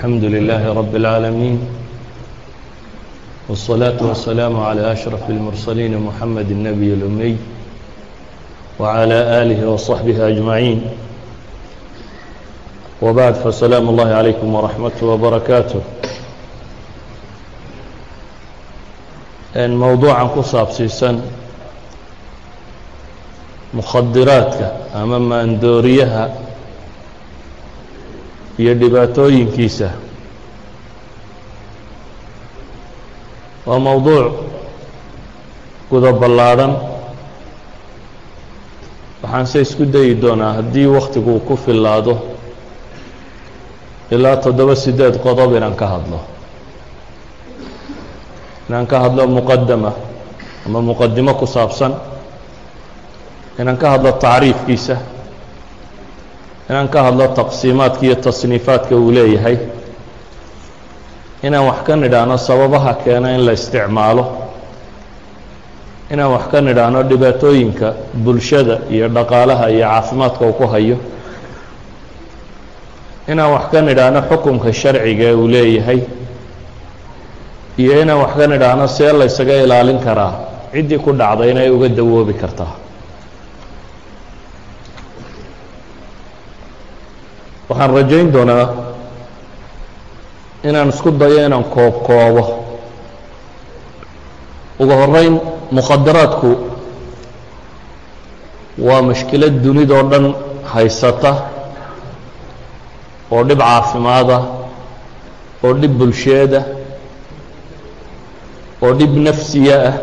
الحمد لله رب العالمين والصلاة والسلام على أشرف المرسلين محمد النبي الأمي وعلى آله وصحبه أجمعين وبعد فسلام الله عليكم ورحمته وبركاته n mowduucan ku saabsiisan mukhadiraadka ama maandooriyaha iyo dhibaatooyinkiisa. Waa mowduuc guda ballaadhan waxaanse isku dayi doonaa haddii wakhtigu ku fillaado ilaa toddoba sideed qodob inaan ka hadlo. Inaan ka hadlo muqadama ama muqadimo ku saabsan. Inaan ka hadlo tacriifkiisa inaan ka hadlo taqsiimaadka iyo tasniifaadka uu leeyahay inaan wax ka nidhaahno sababaha keena in la isticmaalo inaan wax ka nidhaahno dhibaatooyinka bulshada iyo dhaqaalaha iyo caafimaadka uu ku hayo inaan wax ka nidhaahno xukunka sharciga uu leeyahay iyo inaan wax ka nidhaahno see la ysaga ilaalin karaa ciddii ku dhacday inay uga dawoobi kartaa waxaan rajayn doonaa inaan isku dayo inaan koob koobo ugu horeyn mukhadaraadku waa mashkilad dunidoo dhan haysata oo dhib caafimaada oo dhib bulsheeda oo dhib nafsiya ah.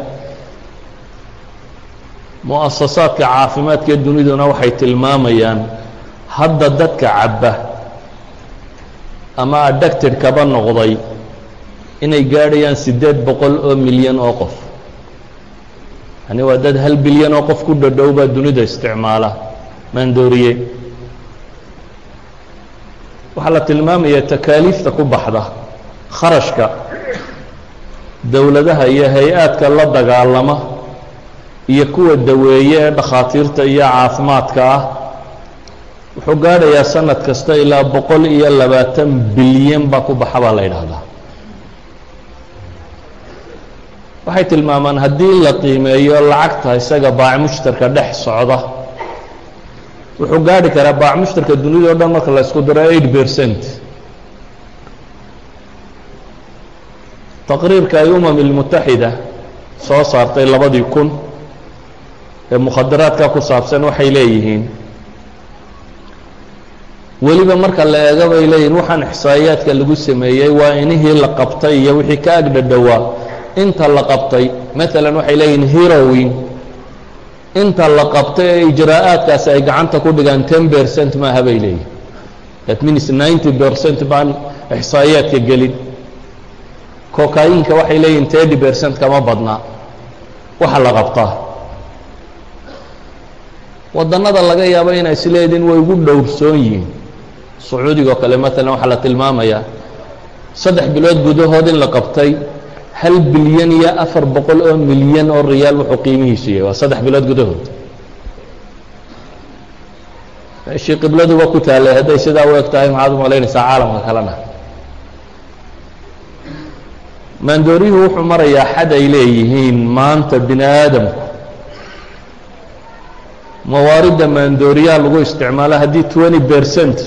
Mu'asasaadka caafimaadka duniduna waxay tilmaamayaan hadda dadka cabba ama addacted kaba noqday inay gaadhayaan siddeed boqol oo milyan oo qof. Yani waa dad hal bilyan oo qof ku dhadhow baa dunida isticmaala maandooriye waxaa la tilmaamaya takaaliifta ku baxda kharashka dowladaha iyo hay'aadka la dagaalama iyo kuwa daweeye ee dhakhaatiirta iyo caafimaadka ah wuxuu gaadhayaa sanad kasta ilaa boqol iyo labaatan bilyan baa ku baxa baa la yidhaahdaa. Waxay tilmaamaan haddii la qiimeeyo lacagta isaga baac mushtarka dhex socda wuxuu gaadhi karaa baac mushtarka dunida o dhan marka la isku daro eight percent. Taqriirka ay umam ilmutaxida soo saartay labadii kun ee mukhadaraadka ku saabsan waxay leeyihiin weliba marka la eego bay leeyihiin waxaan ixsaa'iyaadka lagu sameeyey waa inihii la qabtay iyo wixii ka agdhadhowaa inta la qabtay maalan waxay leeyihiin herowin inta la qabtay ee ijraa'aadkaasi ay gacanta ku dhigaan ten percent maaha bay leeyihiin that means ninety percent baan ixsaa'iyaadka gelin. Kokayinka waxay leeyihiin thirty percent kama badnaa waxa la qabtaa waddannada laga yaabo inay isleediin way ugu dhowrsoon yihiin sacuudiga oo kale maalan waxaa la tilmaamayaa saddex bilood gudahood in la qabtay hal bilyan iyo afar boqol oo milyan oo riyaal wuxuu qiimihiisu yahay waa saddex bilood gudahood. Meeshii qibladuba ku taalay hadday sidaa u eg tahay maxaad u malaynaysaa caalamka kalena. Maandooriyuhu wuxuu marayaa xad ay leeyihiin maanta bini aadamku mawaaridda maandooriyaha lagu isticmaalo haddii twenty percent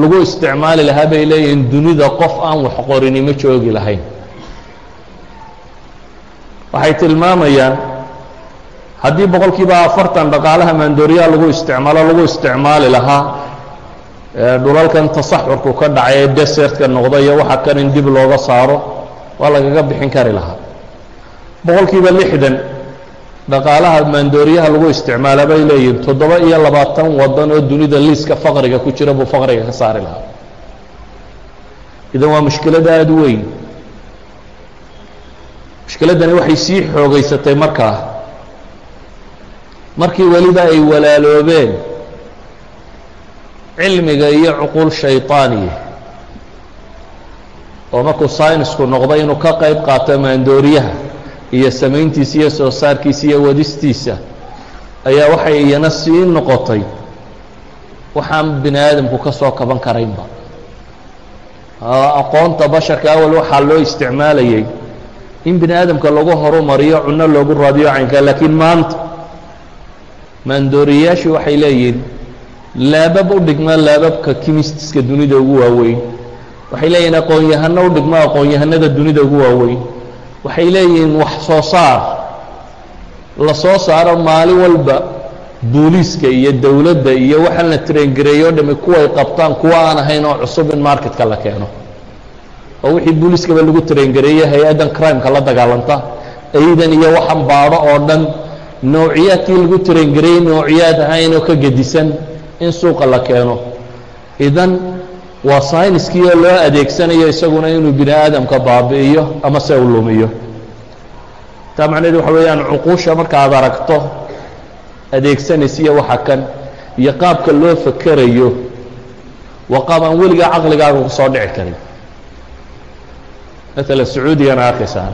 lagu isticmaali lahaa bay leeyihiin dunida qof aan wax qorini ma joogi lahayn. Waxay tilmaamayaan haddii boqol kiiba afartan dhaqaalaha maandooriyaha lagu isticmaalo lagu isticmaali lahaa dhulalkan tasaxurku ka dhacay ee desertka noqda iyo waxa kan in dib looga saaro waa lagaga bixin kari lahaa. Boqol kiiba lixdan dhaqaalaha maandooriyaha lagu isticmaala bay leeyihiin toddoba iyo labaatan waddan oo dunida liiska faqriga ku jira buu faqriga ka saari lahaa. Idan waa mushkilad aada u weyn. Mushkiladdani waxay sii xoogeysatay markaa markii weliba ay walaaloobeen cilmiga iyo cuquul shayطaaniya oo markuu saynisku noqday inuu ka qayb qaato maandooriyaha iyo samayntiisa iyo soo saarkiisa iyo wadistiisa ayaa waxay iyana sii noqotay. Waxaan bini aadamku ka soo kaban karaynba. Aqoonta basharka awal waxaa loo isticmaalayay in bini aadamka lagu horumariyo cunno loogu raadiyo caynka laakiin maanta maandooriyayaashii waxay leeyihiin laabab u dhigma laababka kimistiska dunida ugu waaweyn. Waxay leeyihiin aqoon-yahano u dhigma aqoon-yahanada dunida ugu waaweyn waxay leeyihiin wax soo saar. La soo saaro maalin walba booliiska iyo dowladda iyo waxaan la traingareeyo o dhami kuway qabtaan kuwa aan ahayn oo cusub in marketka la keeno. Oo wixii booliiskaba lagu traingareeyey hay'addan crimeka la dagaalanta. Aydan iyo waxaan baadho oo dhan noociyaadkii lagu traingareeyey noociyaad ahayn oo ka gedisan in suuqa la keeno. Idan waa sayniskii oo loo adeegsanayo isaguna inuu bini aadamka baabi'iyo ama se u lumiyo. Taa macnaheed waxa weeyaan cuquusha marka aad aragto adeegsanaysiiyo waxa kan iyo qaabka loo fakerayo waa qaab aan weligaa caqligaaga ku soo dhici karin. Maalan sacuudigana arkaysaa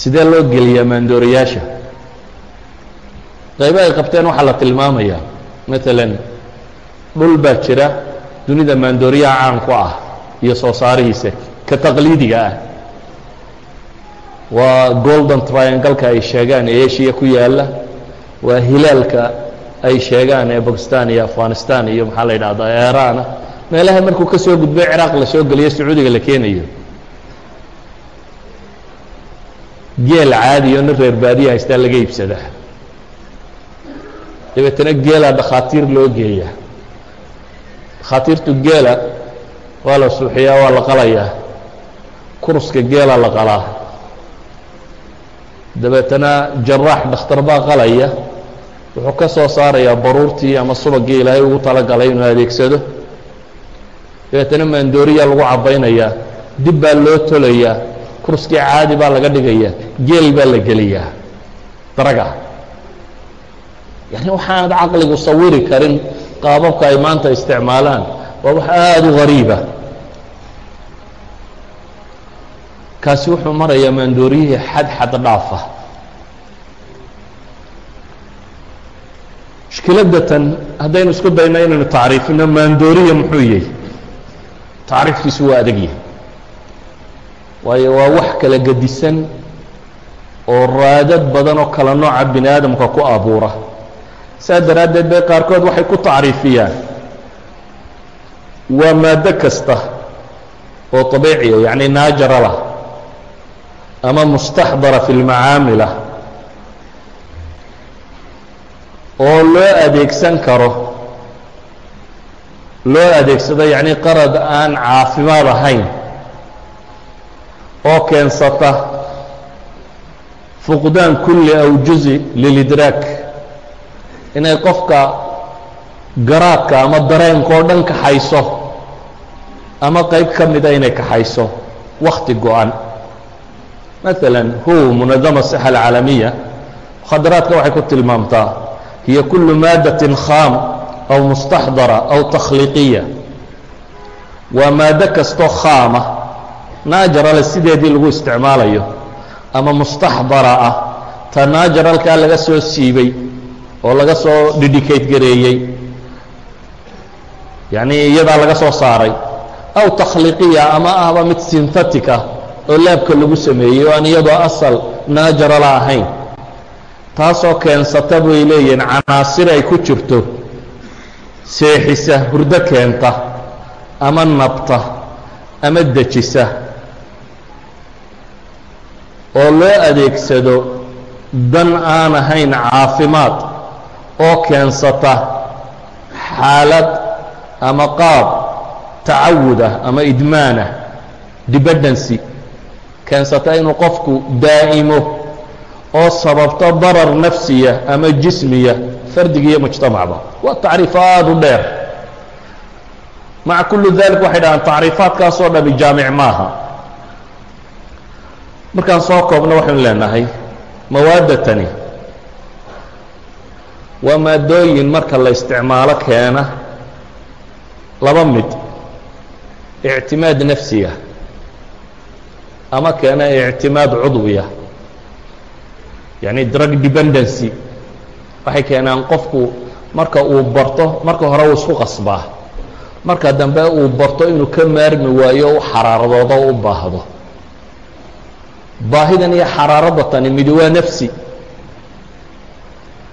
sidee loo geliyaa maandoorayaasha qaybo ay qabteen waxaa la tilmaamayaa. Maalan dhul baa jira dunida maandooriyaha caan ku ah iyo soo saarihiisa ka taqliidiga ah. Waa golden triangalka ay sheegaan ee eshiya ku yaalla waa hilaalka ay sheegaan ee bakistan iyo afghanistan iyo maxaa la yidhahdaa eraana meelaha markuu ka soo gudbay ciraaq la soo geliyo sacuudiga la keenayo. Geel caadiyo nin reer baadiya haystaa laga iibsadaa. Dabeetana geelaa dhakhaatiir loo geeyaa dhakhaatiirtu geela waa la suuxiyaa waa la qalayaa. Kuruska geela la qalaa. Dabeetana jaraax dhakhtar baa qalaya. Wuxuu ka soo saarayaa baruurtii ama subagii ilaahay ugu talagalay inuu adeegsado. Dabeetana maandooriyaa lagu cabaynayaa dib baa loo tolayaa. Kurskii caadi baa laga dhigayaa. Geel baa la geliyaa. Daraga. Yani waxaanad caqligu sawiri karin qaababka ay maanta isticmaalaan waa wax aada u gariiba kaasi wuxuu marayaa maandooriyihii xad xad dhaafa. Mushkiladatan haddaynu isku dayno inaynu tacriifino maandooriya muxuu yahy tacriifkiisu waa adag yahay. Waayo waa wax kala gedisan oo raadad badan oo kala nooca bini aadamka ku abuura saas daraaddeed bay qaarkood waxay ku tacriifiyaan. Waa maaddo kasta oo طabiiciya yacni naajaralah ama mustaxdara fi اlmacaamila oo loo adeegsan karo loo adeegsado yacni qarad aan caafimaad ahayn oo keensata fuqdaan kulli aw juzi lilidraak inay qofka garaadka ama dareenka oo dhan kaxayso ama qayb ka mida inay kaxayso wakti go-an. Maala hu munadama sixa alcaalamiya. Mukhadaraadka waxay ku tilmaamtaa hiya kulu maadatin khaam aw mustaxdara aw takhliiqiya waa maaddo kastoo khaama naajarale sideedii lagu isticmaalayo ama mustaxdara ah ta naajaralkaa laga soo siibay oo laga soo didicate gareeyey. Yacni iyadaa laga soo saaray. Aw takhliiqiya ama ahba mid synthetic ah oo laabka lagu sameeyey oo aan iyadoo asal naajarala ahayn. Taasoo keensata bay leeyihiin canaasir ay ku jirto seexisa hurdo keenta ama nabta ama dejisa. Oo loo adeegsado dan aan ahayn caafimaad oo keensata xaalad ama qaab tacawud ah ama idmaan ah dependency keensata inuu qofku daa'imo oo sababto darar nafsiya ama jismiya fardiga iyo mujtamacba. Waa tacriifo aada u dheer. Maca kulli dalik waxay dhahaan tacriifaadkaasoo dhami jaamic maaha. Markaan soo koobno waxaynu leenahay mawaadatani waa maadooyin marka la isticmaalo keena laba mid. Ictimaad nafsiya ama keena ictimaad cudwiya yacni drug dependency. Waxay keenaan qofku marka uu barto marka hore uu isku qasbaa. Marka dambe uu barto inuu ka maarmi waayo u xaraaradoodo u baahdo. Baahidan iyo xaraaradda midi waa nafsi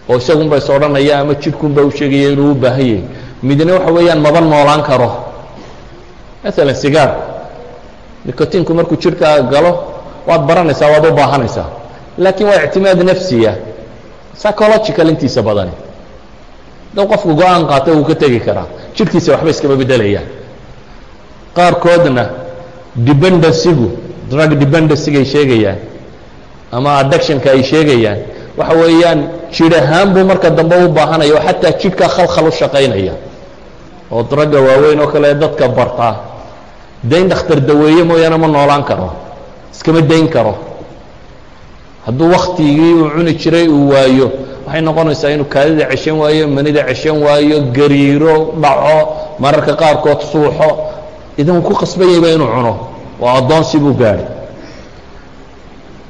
oo isagunba is odhanaya ama jidhkunba u sheegaya inuu u baahan yahay. Midna waxa weeyaan maba noolaan karo. Maalan sigaar. Nicotinku markuu jidhkaaga galo waad baranaysaa waad u baahanaysaa. Laakiin waa ictimaad nafsiya psychological intiisa badani. Dad qofku go'aan qaata wuu ka tegi karaa. Jidhkiisa waxba iskama beddelayaan qaarkoodna dependencygu drug dependencyga sheegayaan ama addictionka ay sheegayaan waxa weeyaan jidh ahaan buu marka dambe u baahanaya oo xataa jidhkaa khalkhal u shaqaynaya. Oo dragga waaweyn oo kale dadka bartaa dayn dhakhtar daweeye mooyaane ma noolaan karo. Iskama dayn karo. Hadduu waktigii uu cuni jiray uu waayo waxay noqonaysaa inuu kaadida ceshan waayo manida ceshan waayo gariiro dhaco mararka qaarkood suuxo. Idan ku qasbanyayba inuu cuno. Waa addoonsi buu gaadhay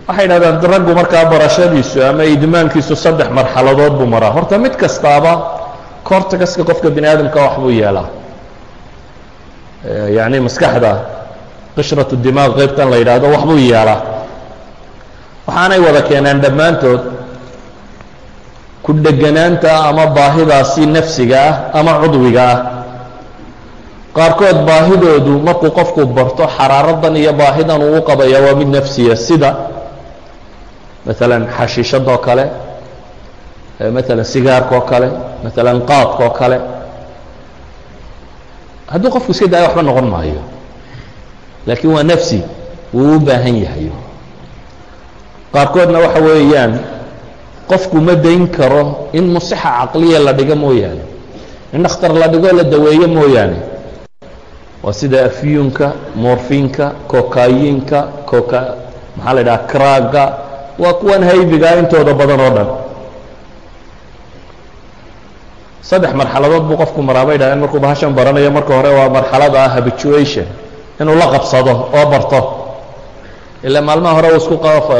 waxay dhahdaan raggu markaa barashadiisu ama idmaankiisu saddex marxaladood buu maraa. Horta mid kastaaba cortexka qofka bini aadamka wax buu yeelaa. Yacni maskaxda qishratu dimaaq qaybtan la yidhaahdo wax buu yeelaa. Waxaanay wada keenaan dhammaantood ku dheganaanta ama baahidaasi nafsiga ah ama cudwiga ah. Qaarkood baahidoodu markuu qofku barto xaraaradan iyo baahidan uu u qabaya waa mid nafsiya. Sida maalan xashiishadoo kale maalan sigaarkaoo kale maalan qaadkaoo kale. Hadduu qofku iska daayo waxba noqon maayo. Laakiin waa nafsi wuu u baahan yahay. Qaarkoodna waxa weeyaan qofku ma dayn karo in musixa caqliya la dhigo mooyaane in dhakhtar la dhigo la daweeyo mooyaane. Waa sida afyuunka morfinka kokayinka koka maxaa la idhaha kraaga waa kuwan haybigaa intooda badan oo dhan. Saddex marxaladood buu qofku maraa bay dhahdeen markuu bahashan baranayo marka hore waa marxalada habituation inuu la qabsado oo barto. Ilaa maalmaha hore uu isku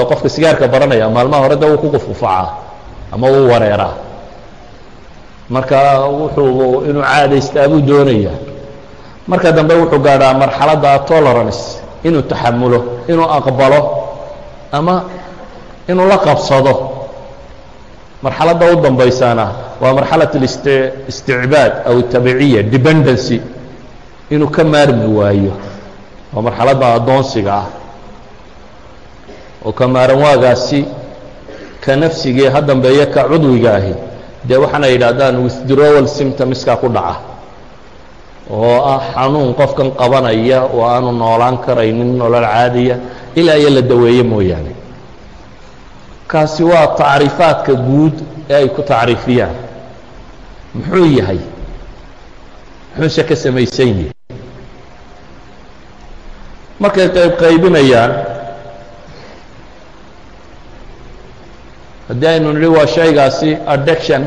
qofka sigaarka baranaya maalmaha hore de wuu ku qufqufacaa ama wuu wareeraa. Marka wuxuu inuu caadaystaa buu doonaya. Marka dambe wuxuu gaadhaa marxaladda tolerance inuu taxamulo inuu aqbalo ama inuu la qabsado. Marxaladda u dambaysaana waa marxalat اlisticbaad aw tabiciya dependency inuu ka maarmi waayo. Waa marxaladda addoonsiga ah. Oo ka maaran waagaasi ka nafsigii ha dambeeya ka cudwiga ahi. Dee waxaana yidhaahdaan withdrawal symptomska ku dhaca. Oo ah xanuun qofkan qabanaya oo aanu noolaan karaynin nolol caadiya ilaa iyo la daweeye mooyaane kaasi waa tacriifaadka guud ee ay ku tacriifiyaan. Muxuu yahay? Muxuuse ka samaysan yihi markay qayb qaybinayaan haddii aynu nidhi waa shaygaasi addiction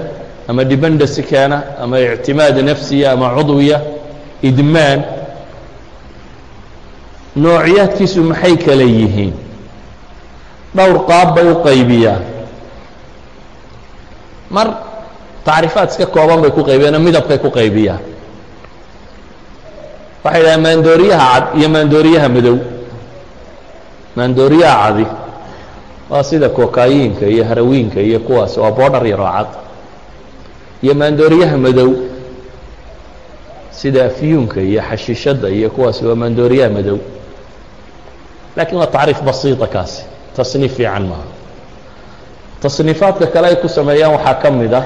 ama dependency keena ama ictimaad nafsiya ama cudwiya idmaan noocyaadkiisu maxay kale yihiin dhowr qaab bay u qaybiyaan. Mar tacriifaad iska kooban bay ku qaybiyaan midabkay ku qaybiyaan. Waxay dhahaan maandooriyaha cad iyo maandooriyaha madow. Maandooriyaha cadi waa sida kokayinka iyo harawiinka iyo kuwaas waa boodhar yaroo cad iyo maandooriyaha madow sida afyuunka iyo xashiishadda iyo kuwaas waa maandooriyaha madow. Laakiin waa tacriif basiita kaasi tasniif fiican maaha. Tasniifaadka kale ay ku sameeyaan waxaa ka mid ah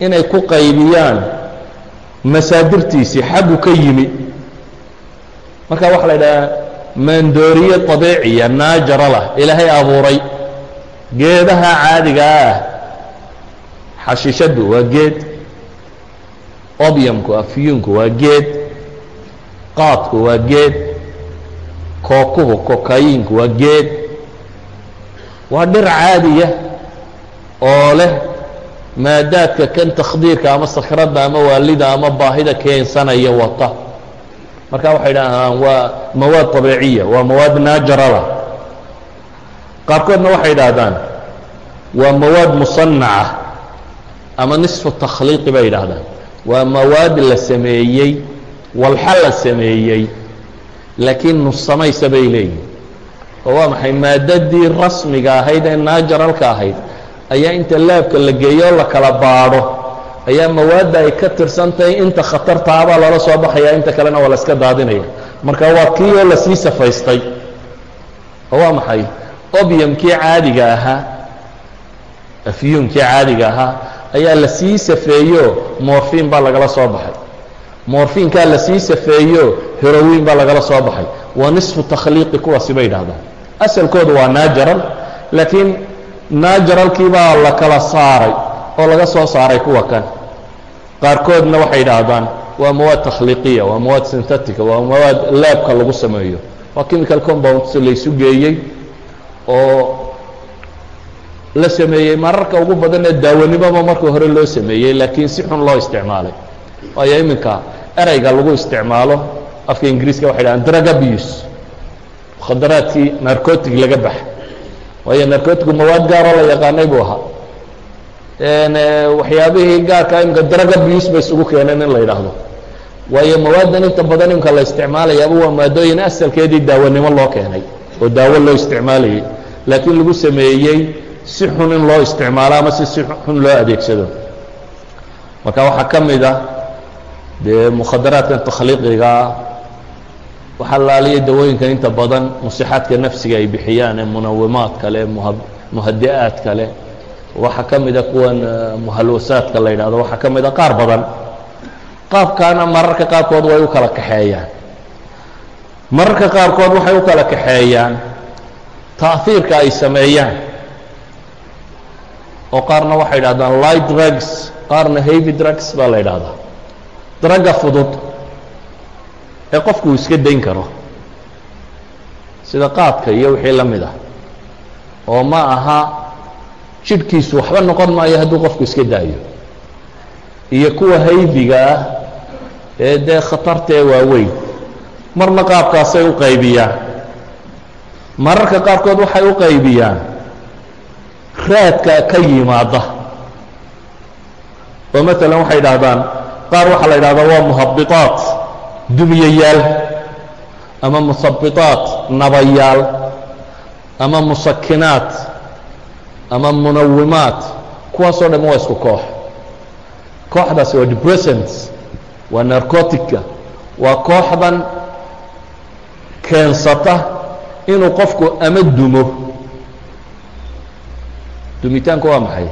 inay ku qaybiyaan masaadirtiisii xaggu ka yimi. Marka waxaa la idhahaa maandooriye طabiiciya naajara lah ilaahay abuuray. Geedaha caadigaa ah xashiishaddu waa geed. Obyamku afyuunku waa geed. Qaadku waa geed. Kookuhu kokayinku waa geed waa dhir caadiya oo leh maadaadka kan takhdiirka ama sakradda ama waalida ama baahida keensanaya wata. Marka waxay dhahaan waa mawaad طabiiciya waa mawaad naajarada qaarkoodna waxay idhaahdaan waa mawaad musanaca ama nisfu takhliiqi bay yidhaahdaan. Waa mawaad la sameeyey walxa la sameeyey laakiin nussamaysa bay leeyihiin oo waa maxay? Maadadii rasmiga ahayd ee naajaralka ahayd. Ayaa inta laabka la geeyo la kala baadho. Ayaa mawaadda ay ka tirsan tahay inta khatartaabaa lala soo baxaya inta kalena waa la iska daadinaya. Marka waa kii oo la sii safaystay. Oo waa maxay? Obyamkii caadiga ahaa afyuumkii caadiga ahaa ayaa la sii safeeyo morfin baa lagala soo baxay. Morfinkaa la sii safeeyo herowin baa lagala soo baxay. Waa nisfu takhliiqi kuwaasi bay idhahdaan asalkoodu waa naajaral laakiin naajaralkii baa la kala saaray oo laga soo saaray kuwa kan. Qaarkoodna waxay idhaahdaan waa mawaad takhliiqiya waa mawaad syntetica waa mawaad laabka lagu sameeyo. Waa chemical compounds laysu geeyey oo la sameeyey. Mararka ugu badan ee daawanimoba marka hore loo sameeyey laakiin si xun loo isticmaalay. Waayo iminka ereyga lagu isticmaalo afka ingiriiska waxay dhahaan drug abuse mukhadaraadkii narcotic laga baxa waayo narcotigu mawaad gaaroo la yaqaanay buu ahaa. Waxyaabihii gaarka imika drug abuse bay isugu keeneen in la yidhaahdo. Waayo mawaadan inta badan imika la isticmaalayaaba waa maadooyin asalkeedii daawanimo loo keenay oo daawo loo isticmaalayay. Laakiin lagu sameeyey si xun in loo isticmaalo ama si si xun loo adeegsado. Marka waxaa ka mid ah dee mukhadaraadkan takhliiqigaa waxaa laaliya dawooyinkan inta badan musixaadka nafsiga ay bixiyaan ee munawimaadka leh muha muhadi-aadka leh waxaa ka mida kuwan muhalwasaadka la yidhahdo waxaa ka mida qaar badan. Qaabkaana mararka qaarkood way u kala kaxeeyaan. Mararka qaarkood waxay u kala kaxeeyaan. Taahiirka ay sameeyaan. Oo qaarna waxay idhahdaan light drugs qaarna heavy drugs baa la yidhahdaa dragga fudud ee qofku uu iska dayn karo. Sida qaadka iyo wixii la mid ah. Oo ma aha jidhkiisu waxba noqon maayo hadduu qofku iska daayo. Iyo kuwa haybiga ah ee dee khatartee waaweyn. Marna qaabkaasay u qaybiyaan. Mararka qaarkood waxay u qaybiyaan. Raadka ka yimaada. Oo maalan waxay idhaahdaan qaar waxaa la yidhahdaa waa muhabitaat dumiyayaal ama muhabitaat nabayaal ama musakinaat ama munawimaat kuwaasoo dham waa isku koox. Kooxdaasi waa depressants waa narcotica waa kooxdan keensata inuu qofku ama dumo. Dumitaanku waa maxay?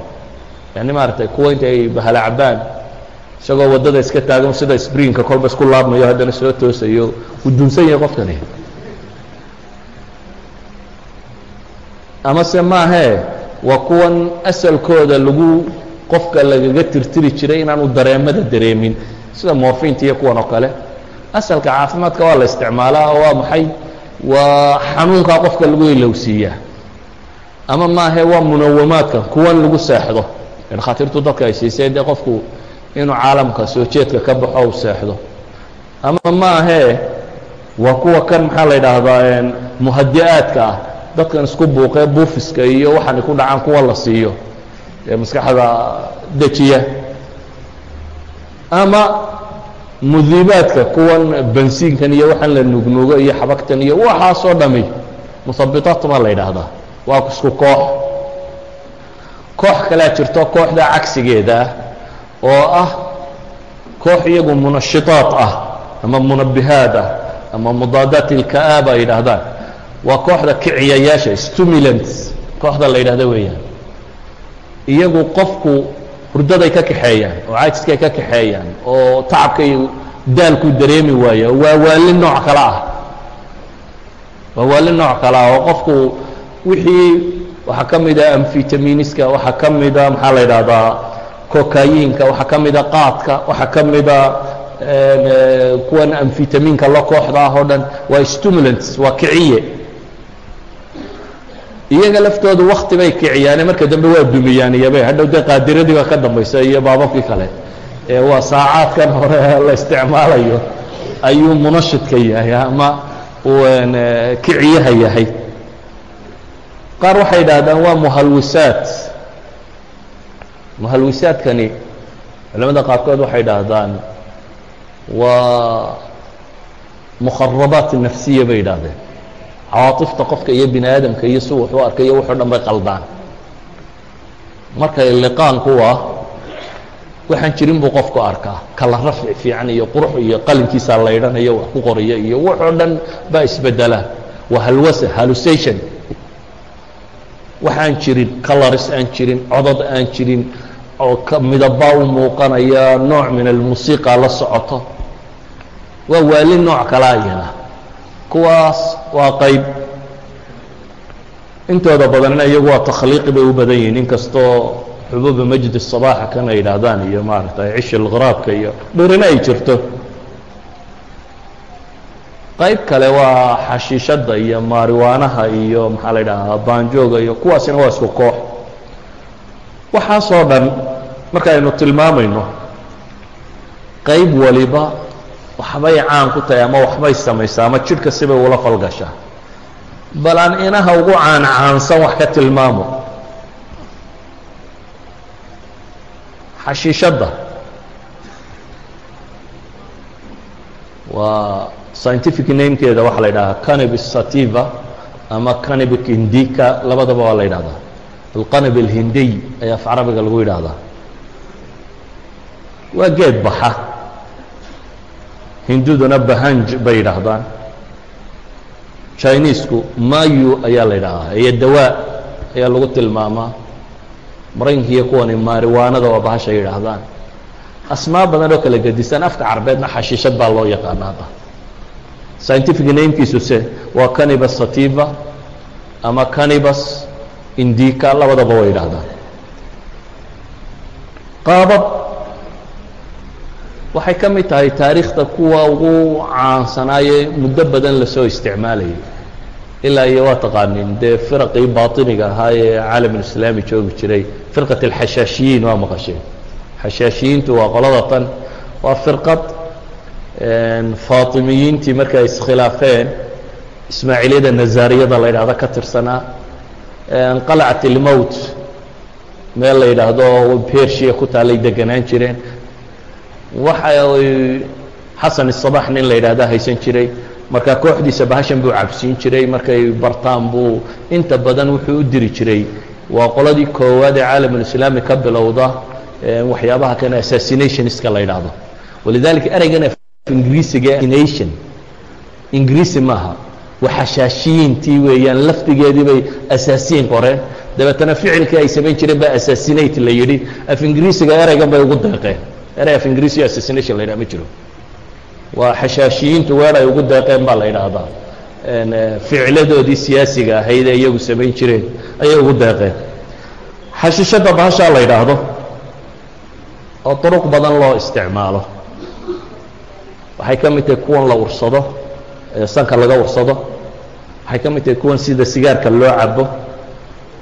Yani maaragtay kuwa inta ay bahala cabaan isagoo waddada iska taagan sida sbrinka kolba isku laabmayo haddana soo toosayo uu dunsan yahay qofkani. Amase maahee waa kuwan asalkooda lagu qofka lagaga tirtiri jiray inaanu dareemada dareemin sida morfinta iyo kuwan oo kale. Asalka caafimaadka waa la isticmaalaa oo waa maxay? Waa xanuunkaa qofka lagu ilowsiiyaa ama maahe waa munawamaadka kuwan lagu seexdo dhakhaatiirtu dadka ay siisay dee qofku inuu caalamka soo jeedka ka baxo u seexdo. Ama maahee waa kuwa kan maxaa la yidhaahdaa muhadi-aadka ah. Dadkan isku buuqee buufiska iyo waxaanay ku dhacaan kuwa la siiyo ee maskaxda dejiya. Ama mudiibaadka kuwan bensiinkan iyo waxaan la nugnugo iyo xabagtan iyo waxaasoo dhami. Muhabitaat baa la yidhaahdaa. Waa isku koox. Koox kalea jirto kooxda cagsigeeda ah oo ah koox iyagu munashitaat ah ama munabihaad ah ama mudaadaat ilka'aaba ay yidhaahdaan. Waa kooxda kiciyayaasha stimulants kooxda la yidhahda weeyaan. Iyagu qofku hurdaday ka kaxeeyaan oo caajiskay ka kaxeeyaan oo tacabkay daalku dareemi waaya waa waali nooc kale ah. Waa waali nooc kale ah oo qofku wixii waxaa ka mida amfitaminiska waxaa ka mida maxaa la yidhaahdaa kokayinka waxaa ka mida qaadka waxaa ka mida kuwan amfitaminka la kooxda ah oo dhan waa stimulants waa kiciye. Iyaga laftoodu wakti bay kiciyaane marka dambe waa dumiyaan iyobe hadhow dee qaadiradiiba ka dambaysa iyo baababkii kale. Waa saacaadkan hore la isticmaalayo ayuu munashidka yahay ama uu kiciyaha yahay. Qaar waxay idhaahdaan waa muhalwisaad muhalwisaadkani culamada qaarkood waxay idhaahdaan waa mukharabaat nafsiya bay yidhaahdeen cawaatifta qofka iyo bini aadamka iyo si wuxuu arkay iyo wuxuu dhan bay qaldaan. Markay liqaan kuwa waxaan jirin buu qofku arkaa. Kala rafci fiican iyo qurux iyo qalinkiisaa laydhanayo wax ku qoriya iyo wuxoo dhan baa isbedelaa waa halwasa hallucation waxaan jirin colors aan jirin codod aan jirin oo midabaa u muuqanaya nooc min almusiiqa la socoto waa waali nooc kalaa iyana kuwaas waa qayb intooda badanna iyagu waa takhliiqi bay u badan yihiin inkastoo xubuuba majdi الصabaaxa kana yidhaahdaan iyo maaragtay cish اlqraabka iyo dhirina ay jirto qayb kale waa xashiishadda iyo maariwaanaha iyo maxaa la yidhahaa baanjooga iyo kuwaasina waa isku koox waxaasoo dhan marka aynu tilmaamayno qayb waliba waxbay caan ku tahay ama waxbay samaysaa ama jidhka sibay ula falgashaa. Bal aan inaha ugu caan caansan wax ka tilmaamo. Xashiishadda. Waa scientific namekeeda waxaa la yidhahaa canibis sativa ama canibic indica labadaba waa la yidhahdaa alqanib alhindiy ayaa af carabiga lagu yidhaahdaa. Waa geed baxa. Hinduduna bahanj bay yidhaahdaan. Chinesku mayu ayaa la yidhaahaa iyo dawaa ayaa lagu tilmaamaa. Maraykanka iyo kuwani maariwaanada waa bahasha yidhaahdaan. Asmaa badan oo kala gedisan afka carbeedna xashiishad baa loo yaqaana hadda. Scientific namekiisuse waa canibus sativa ama canibus indica labadaba way yidhaahdaan qaabab waxay ka mid tahay taariikhda kuwa ugu caansanaaye muddo badan la soo isticmaalayay ilaa iyo waa taqaanin dee firaqii baطiniga ahaa ee caalamulislaami joogi jiray firqat اlxashaashiyiin waa maqasheen. Xashaashiyiintu waa qolada tan waa firqad faatimiyiintii markay iskhilaafeen ismaaciilyada nazaariyada la yidhahdo ka tirsanaa qalcat ilmowt meel la yidhaahdo persia ku taalay deganaan jireen waxa xasan الصabax nin la yidhahda haysan jiray marka kooxdiisa bahashan buu cabsiin jiray markay bartaan buu inta badan wuxuu u diri jiray waa qoladii koowaad ee caalamulislaami ka bilowda waxyaabaha kan assassinationska la yidhaahdo walidalika ereygan ingiriisiga nation ingiriisi maaha waa xashaashiyiintii weeyaan lafdigeedii bay asaasiin qoreen. Dabeetana ficilkii ay samayn jireen baa assassinate la yidhi. Af ingiriisiga ereygan bay ugu deeqeen erey af ingiriisi assassination la yidhaha ma jiro. Waa xashaashiyiintu weer ay ugu deeqeen baa la yidhaahdaa. Ficladoodii siyaasiga ahayd ee iyagu samayn jireen ayay ugu deeqeen xashiishadda bahashaa la yidhaahdo oo duruq badan loo isticmaalo. Waxay ka mid tahay kuwan la ursado sanka laga ursado waxay ka mid tahay kuwan sida sigaarka loo cabo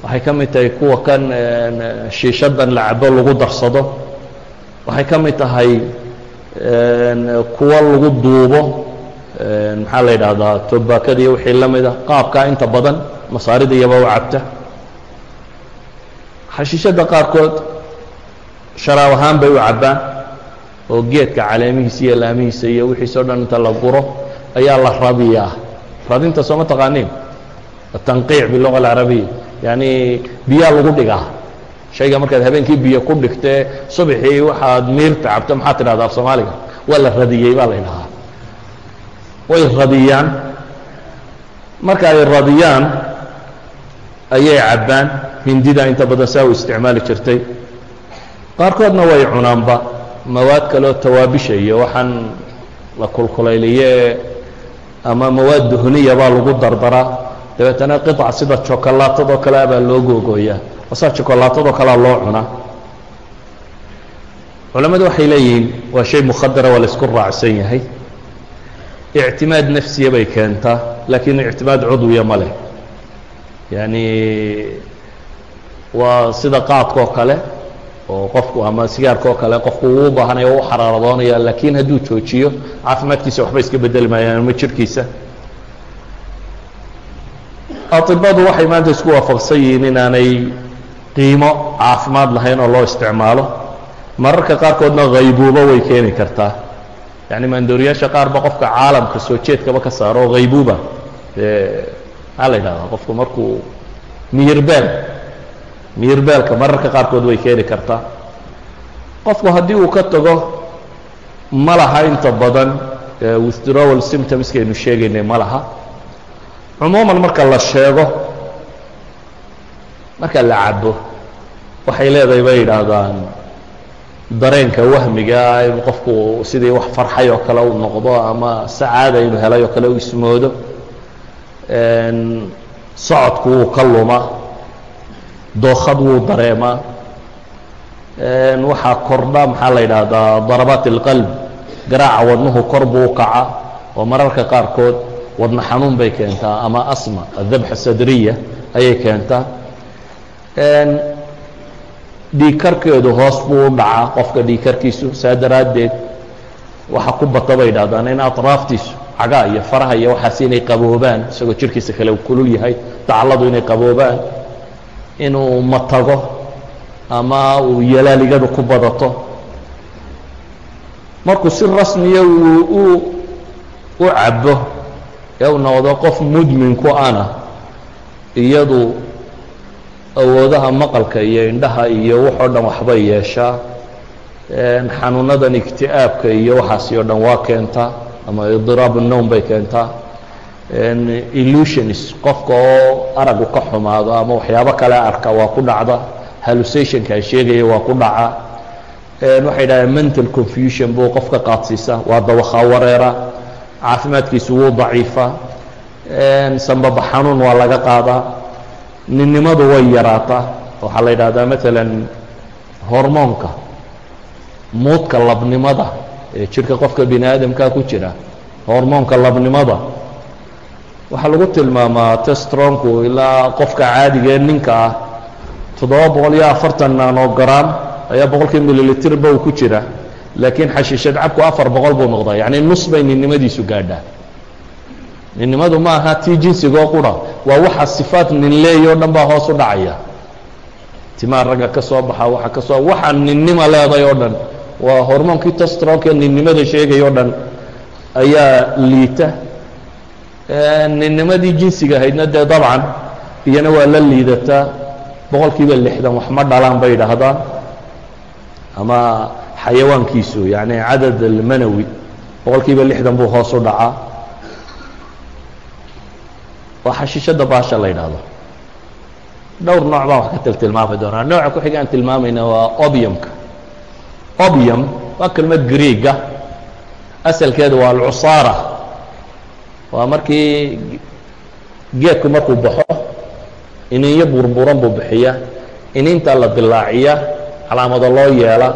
waxay ka mid tahay kuwa kan shiishadan la cabo lagu darsado. Waxay ka mid tahay kuwa lagu duubo maxaa la yidhaahdaa tobaakada iyo wixii la mida qaabkaa inta badan masaarida iyaba u cabta. Xashiishadda qaarkood sharaab ahaan bay u cabbaan oo geedka caleemihiisa iyo laamihiisa iyo wixiisa o dhan inta la guro ayaa la rabiyaa radinta sooma taqaaniin? Atanqiic biluga alcarabiya yacni biyaa lagu dhigaa. Shayga markaad habeenkii biyo ku dhigtee subaxii waxaad miirta cabto maxaa tidhahdaa af soomaaliga? Waa la radiyey baa la yidhahaa way radiyaan. Marka ay radiyaan ayay cabbaan. Hindida inta badan saa u isticmaali jirtay. Qaarkoodna way cunaanba. Mawaad kaleoo tawaabisha iyo waxaan la kulkulayliye ama mawaad duhniya baa lagu dardaraa. Dabeetana qiطc sida jokolaatadoo kale baa loo googooyaa. Asaa jokolaatadoo kalea loo cunaa culammadu waxay leeyihiin waa shay mukhadara waa la isku raacsan yahay. Ictimaad nafsiya bay keentaa laakiin ictimaad cudwiya ma leh. Yaani waa sida qaadkaoo kale oo qofku ama sigaarka oo kale qofku uu baahanaya o u xaraaradoonaya laakiin hadduu joojiyo caafimaadkiisa waxba iska bedeli maayaan ama jirhkiisa aطibadu waxay maanta isku waafaqsan yihiin inaanay qiimo caafimaad lahayn oo loo isticmaalo. Mararka qaarkoodna haybuubo way keeni kartaa. Yani maandooriyaasha qaarba qofka caalamka soo jeedkaba ka saaro haybuuba maxaa la yidhahdaa? Qofku markuu miyirbeel miyirbeelka mararka qaarkood way keeni kartaa. Qofku haddii uu ka tago ma laha inta badan withdrawal symptomskaynu sheegaynay ma laha. Cumuuman marka la sheego marka la cabo waxay leedahay bay yidhaahdaan dareenka wahmiga in qofku sidii wax farxay oo kale u noqdo ama sacaada inuu helay oo kale u ismoodo socodku wuu ka luma dookad wuu dareemaa. Waxaa kordha maxaa la yidhaahdaa darabaat اlqalb garaaca wadnuhu kor buu kaca oo mararka qaarkood wadno xanuun bay keentaa ama asma adabxa sadriya ayay keentaa. Dhiigkarkeedu hoos buu u dhacaa qofka dhiigkarkiisu saa daraaddeed waxa ku bata bay yidhahdaan in aطraaftiisu cagaa iyo faraha iyo waxaas inay qaboobaan isagoo jirhkiisa kale kulul yahay dacladu inay qaboobaan inuu matago ama uu yalaaligadu ku badato. Markuu si rasmiya u u cabo ee uu noqdo qof mudmin ku ana iyadu awoodaha maqalka iyo indhaha iyo waxoo dhan waxbay yeeshaa xanuunadan igti'aabka iyo waxaasi oo dhan waa keentaa ama idiraab الnowm bay keentaa illusionis qofka oo aragu ka xumaado ama waxyaabo kale arka waa ku dhacda hallusationka aan sheegaya waa ku dhaca. Waxay dhahdeen mental confusion buu qofka qaadsiisa waa dawakhaa wareera caafimaadkiisu wuu daciifa. Sambaba xanuun waa laga qaadaa ninnimadu way yaraataa. Waxaa la yidhahdaa maalan hormoonka muudka labnimada ee jirka qofka bini aadamkaa ku jira hormoonka labnimada waxaa lagu tilmaamaa testronku ilaa qofka caadigee ninka ah. Toddoba boqol iyo afartan nanogram ayaa boqolkii mililitirba uu ku jira. Laakiin xashiishad cabku afar boqol buu noqdaa. Yacni nus bay ninnimadiisu gaadhaa. Ninnimadu ma aha tii jinsigoo qura. Waa waxa sifaat nin leeyo o dhan baa hoos u dhacaya. Timaa ragga ka soo baxa waxa ka soo waxa ninnima leeday oo dhan. Waa hormoonkii testronka ninnimada sheegay o dhan. Ayaa liita ninnimadii jinsiga ahaydna dee dabcan iyana waa la liidataa. Boqol kiiba lixdan wax ma dhalaan bay idhaahdaan ama xayawaankiisu yani cadad almanawi boqol kiiba lixdan buu hoos u dhacaa. Waa xashiishadda baasha la yidhaahdo. Dhowr nooc baan wax ka tiltilmaami doonaa. Nooca ku xiga aan tilmaamayna waa obiumka obium waa kelmad greega. Asalkeedu waa alcusaara waa markii geedku markuu baxo ininyo burburan buu bixiya ininta la dilaaciya calaamado loo yeela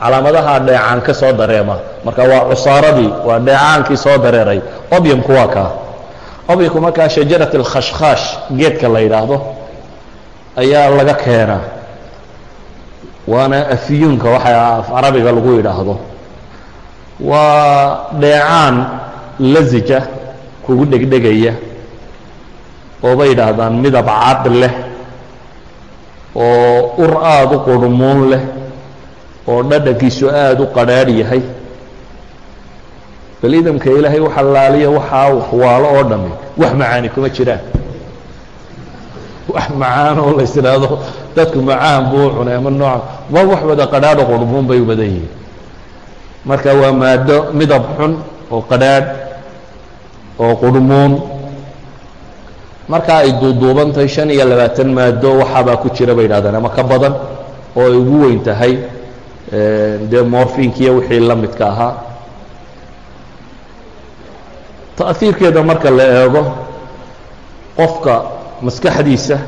calaamadaha dheecaan ka soo dareema. Marka waa cusaaradii waa dheecaankii soo dareeray. Obyumku waa kaa. Obyumku markaa shajarat alkhashkhaash geedka la yidhaahdo ayaa laga keenaa. Waana afyuunka waxa af carabiga lagu yidhaahdo. Waa dheecaan lazija kugu dhegdhegaya oo bay yidhaahdaan midab cad leh oo ur aada u qurhmuun leh oo dhadhankiisu aada u qadrhaadh yahay. Bal idamka ilaahay u xalaaliya waxaa waxwaalo oo dhami wax macaani kuma jiraan. Wax macaan oo lays idhaahdo dadku macaan buu cunay ama nooca ma wax wada qadhaadh oo qurhmuun bay u badan yihiin. Marka waa maado midab xun oo qadrhaadh oo qurhmuun marka ay duuduubantahay shan iyo labaatan maado waxaabaa ku jira bay yidhahdaan ama ka badan oo ay ugu weyn tahay dee morfinkiiyo wixii la midka ahaa. Ta'hiirkeeda marka la eego qofka maskaxdiisa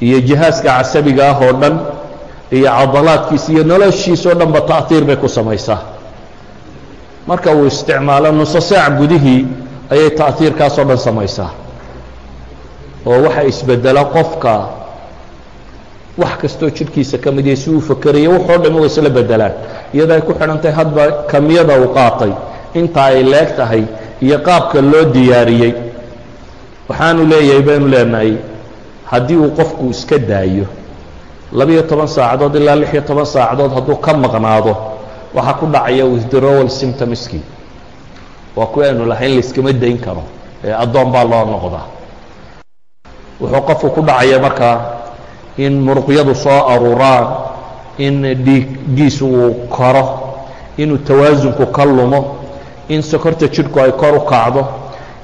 iyo jihaaska casabiga ah oo dhan iyo cadalaadkiisa iyo noloshiisa o dhan bay ku samaysaa. Marka uu isticmaalo nuso saac gudihii ayay ta'hiirkaasoo dhan samaysaa. Oo waxa isbedela qofka wax kastoo jidhkiisa ka mid yahay si uu fakerayo waxoo dhami way isla bedelaan iyadoo ay ku xidhantahay hadba kamiyada uu qaatay. Inta ay leeg tahay iyo qaabka loo diyaariyey. Waxaanu leeyahay baynu leenahay haddii uu qofku iska daayo labiyo toban saacadood ilaa lix iyo toban saacadood hadduu ka maqnaado waxaa ku dhacaya withdrawal symptomskii waa kuwi aynu lahayn layskama dayn karo. Ee addoon baa loo noqdaa. Wuxuu qofku ku dhacaya markaa in muruqyadu soo aruuraan in dhiiggiisu uu koro inuu tawaasunku ka lumo in sokorta jidhku ay kor u kacdo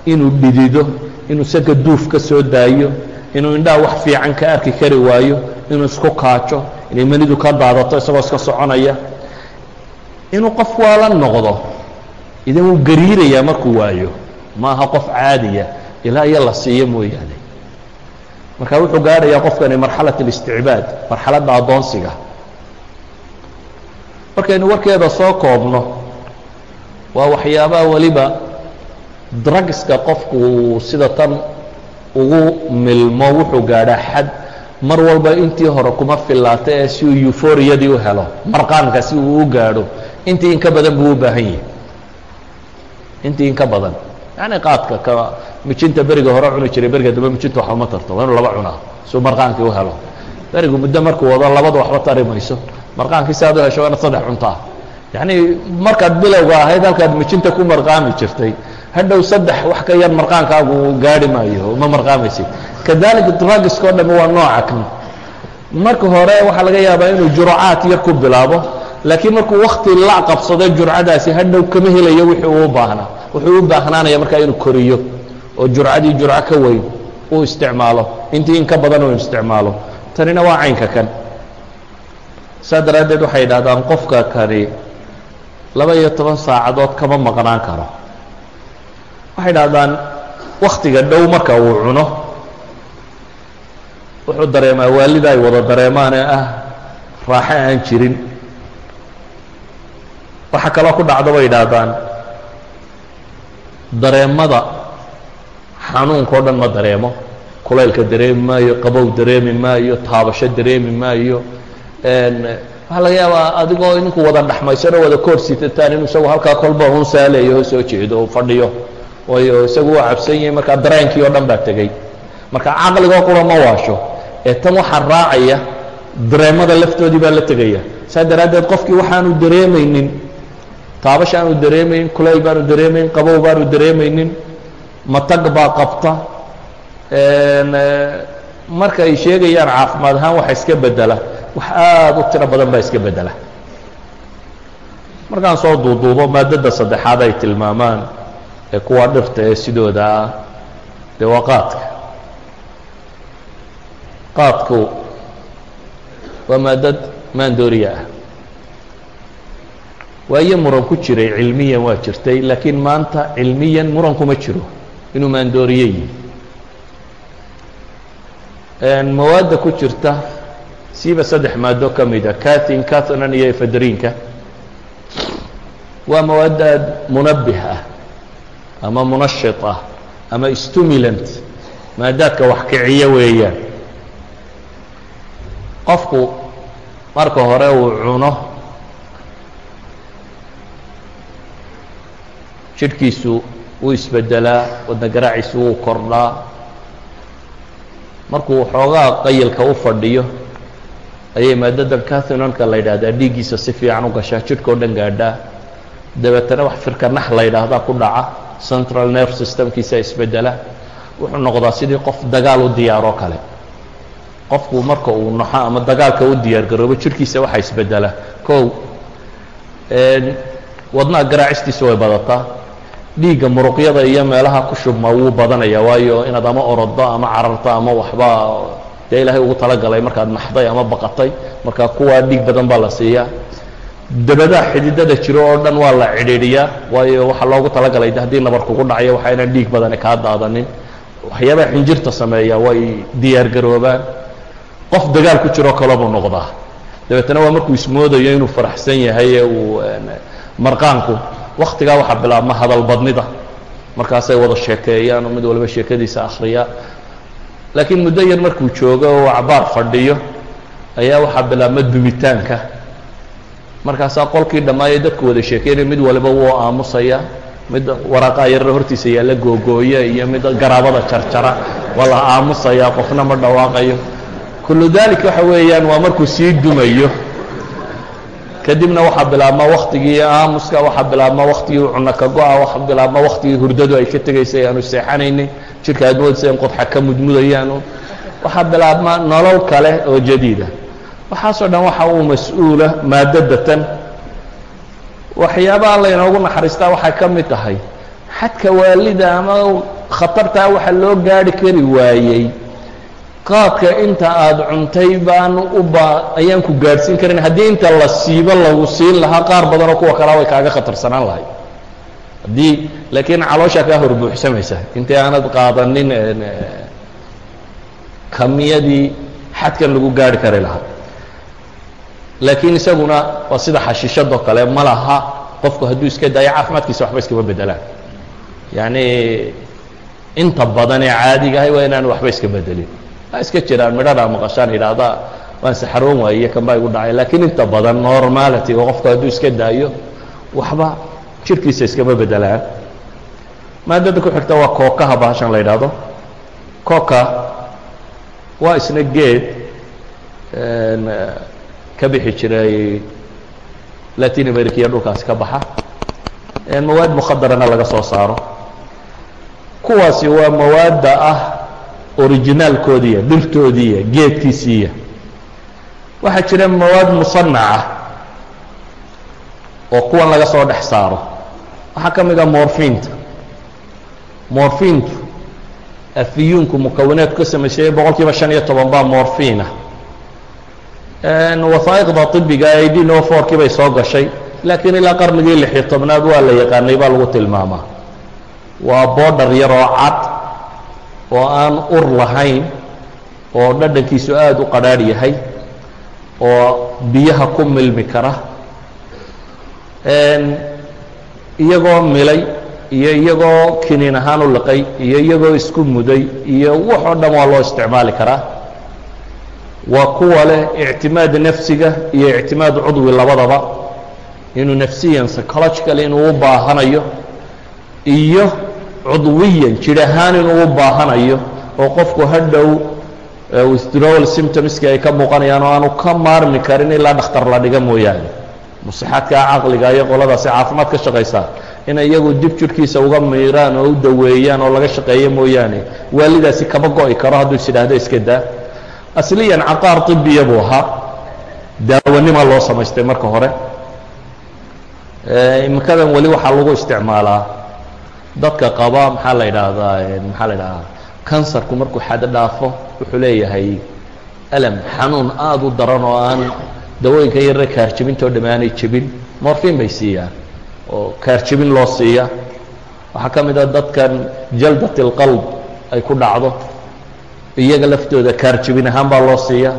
inuu dhidido inuu saga duuf ka soo daayo inuu indhaha wax fiican ka arki kari waayo inuu isku kaajo inay manidu ka daadato isagoo iska soconaya. Inuu qof waala noqdo idan wuu gariirayaa markuu waayo ma aha qof caadiya ilaa iyo la siiyo mooyaane. Marka wuxuu gaadhayaa qofkani marxalat اlisticbaad marxaladda addoonsiga. Markaynu warkeeda soo koobno waa waxyaabaha weliba drugska qofku sida tan ugu milmo wuxuu gaadhaa xad. Mar walba intii hore kuma filaata ee si uu euforiyadii u helo marqaanka si uu u gaadho intii in ka badan buu u baahan yahay intii in ka badan. Yacni qaadka ka mijinta beriga hore cuni jiray beriga dambe mijinta waxba ma tarto waa inuu laba cunaa si uu marqaankii u helo. Berigu muddo markuu wado labada waxba tari mayso marqaankii si aad u hesho waa inaad saddex cuntaa. Yacni markaad bilowga ahayd halkaad mijinta ku marqaami jirtay hadhow saddex wax ka yar marqaankaagu gaari maayo ma marqaamaysid kadalika drugiska o dhami waa nooca kan. Marka hore waxaa laga yaabaa inuu jurcaad yar ku bilaabo laakiin markuu wakti la qabsado jurcadaasi hadhow kama helayo wixii uu u baahnaa wuxuu u baahnaanaya markaa inuu koriyo oo jurcadii jurco ka weyn uu isticmaalo intii in ka badan uu isticmaalo. Tanina waa caynka kan. Saa daraaddeed waxay yidhahdaan qofka kani laba iyo toban saacadood kama maqnaan karo. Waxay dhahdaan waktiga dhow marka uu cuno wuxuu dareemaa waalida ay wada dareemaan ee ah raaxo aan jirin. Waxaa kaloo ku dhacda bay yidhaahdaan dareemada xanuunka o dhan ma dareemo. Kulaylka dareemi maayo qabow dareemi maayo taabasho dareemi maayo. Waxaa laga yaabaa adigoo ninku wada dhaxmaysanoo wada koor sitataan inuu isagu halkaa kolba hun saaleeyo oo soo jeedo oo fadhiyo waayo isagu waa cabsan yahay markaa dareenkii oo dhan baa tegey marka caqligoo qura ma waasho. Ee tan waxaa raacaya dareemada laftoodii baa la tegaya saa daraaddeed qofkii waxaanu dareemaynin taabash aanu dareemaynin kulayl baanu dareemaynin qabow baanu dareemaynin matag baa qabta. Marka ay sheegayaan caafimaad ahaan waxa iska bedela wax aada u tiro badan baa iska bedela markaan soo duuduubo maadada saddexaad ay tilmaamaan ee kuwa dhirta ee sidooda ah dee waa qaadka. Qaadku waa maadad maandooriya ah waayo muran ku jiray cilmiyan waa jirtay laakiin maanta cilmiyan muran kuma jiro inuu maandooriye yihi mawaadda ku jirta siiba saddex maado ka mida catin cathonan iyo efedrinka waa mawaadaad munabih ah ama munashit ah ama stimulant maadaadka wax kiciyo weeyaan. Qofku marka hore uu cuno jidhkiisu wuu isbedelaa wadna garaaciisu wuu kordhaa. Markuu xoogaa qayilka u fadhiyo ayay maadadan cathononka la yidhaahdaa dhiiggiisa si fiican u gashaa jidhka o dhan gaadhaa. Dabeetana wax firka nax la yidhaahdaa ku dhaca central nerve systemkiisa isbedela wuxuu noqdaa sidii qof dagaal u diyaaroo kale. Qofku marka uu naxo ama dagaalka u diyaar garoobo jidhkiisa waxaa isbedela kow wadnaha garaacistiisa way badataa dhiigga muruqyada iyo meelaha ku shubma wuu badanaya waayo inaad ama orodo ama cararto ama waxba dee ilaahay ugu talagalay markaad naxday ama baqatay marka kuwaa dhiig badan baa la siiyaa dabadaha xididada jiro oo dhan waa la cidhiidhiyaa. Waayo waxaa loogu talagalay haddii nabar kugu dhacayo waxaa inaan dhiig badani kaa daadanin. Waxyaabaha xinjirta sameeya way diyaar garoobaan. Qof dagaal ku jiroo kale buu noqdaa. Dabeetana waa markuu ismoodayo inuu faraxsan yahay ee uu marqaanku waktigaa waxaa bilaabma hadal badnida. Markaasay wada sheekeeyaan oo mid walba sheekadiisa akhriyaa laakiin muddo yar markuu joogo oo acbaar fadhiyo ayaa waxaa bilaabma dumitaanka. Markaasaa qolkii dhammaayay dadku wada sheekeynaya mid waliba wuu aamusaya mid waraaqaa yarra hortiisa yaalla googooya iyo mid garaabada jarjara waa la aamusayaa qofna ma dhawaaqayo. Kullu dalik waxa weeyaan waa markuu sii dumayo kadibna waxaa bilaabmaa waktigii aamuska waxaa bilaabmaa waktigii cunno ka go-a waxaa bilaabmaa waktigii hurdadu ay ka tegaysay aanu seexanaynin jirka aad moodaysa in qodxa ka mudmudayaan waxaa bilaabmaa nolol kale oo jadiida waxaasoo dhan waxa uu mas'uula maadadatan. Waxyaabaha laynoogu naxariistaa waxay ka mid tahay. Xadka waalida ama khatartaa waxa loo gaari kari waayey qaadka inta aada cuntay baan u baa ayaan ku gaadhsiin karin. Haddii inta la siibo lagu siin lahaa qaar badan oo kuwa kalaa way kaaga khatarsanaan lahay. Haddii laakiin calooshaa kaa horbuuxsamaysa intii aanad qaadanin kamiyadii xadkan lagu gaari kari lahaa. Laakiin isaguna waa sida xashiishadoo kale ma laha qofku hadduu iska daayo caafimaadkiisa waxba iskama bedelaan. Yacni inta badan ee caadigahay waa inaan waxba iska bedelin iska jiraan midhadhaa maqashaan idhaahdaa waan saxaroon waaye kan baa igu dhacay. Laakiin inta badan normality oo qofku hadduu iska daayo waxba jirkiisa iskama bedelaan. Maadada ku xigta waa kookaha bahashan la yidhaahdo. Kooka waa isna geed ka bixi jiray latin america iyo dhulkaasi ka baxa. Mawaad mukhadarana laga soo saaro. Kuwaasi waa mawaadda ah originaalkoodiiya dhirtoodiiya geedkiisiiya. Waxaa jira mawaad musanaca oo kuwan laga soo dhex saaro. Waxaa ka mid a morfinta morfintu afiyuunku mukawinaadku ka samaysayay boqol kiiba shan iyo toban baa morfina wasaa'iqda طibiga idin o forkii bay soo gashay laakiin ilaa qarnigii lix iyo tobnaad waa la yaqaanay baa lagu tilmaamaa. Waa boodhar yar oo cad oo aan ur lahayn oo dhadhankiisu aada u qadrhaadh yahay oo biyaha ku milmi kara. Iyagoo milay iyo iyagoo kiniin ahaan u liqay iyo iyagoo isku muday iyo wax oo dhan waa loo isticmaali karaa. Waa kuwa leh ictimaad nafsiga iyo ictimaad cudwi labadaba. Inuu nafsiyan psychological inuu u baahanayo iyo cudwiyan jir ahaan inuu baahanayo oo qofku hadhow withdrawal symptomski ay ka muuqanayaan oo aanu ka maarmi karin ilaa dhakhtar la dhiga mooyaane. Musixaadka caqliga iyo qoladaasi caafimaad ka shaqaysaa. Inay iyagu dib jirhkiisa uga miiraan oo u daweeyaan oo laga shaqeeyo mooyaane waalidaasi kama go-i karo hadduu is idhaahdo iska daa. Asliyan caqaar طibiya buu ahaa. Daawanima loo samaystay marka hore. Imikadan weli waxaa lagu isticmaalaa dadka qaba maxaa la idhaahdaa maxaa la idhahdaa kansarku markuu xado dhaafo wuxuu leeyahay alam xanuun aada u daran oo aan dawooyinka yarre kaarjibintoo dhamme aanay jebin morfin bay siiyaan oo kaarjibin loo siiya. Waxaa ka mid a dadkan jaldat اlqalb ay ku dhacdo iyaga laftooda kaarjibin ahaan baa loo siiya.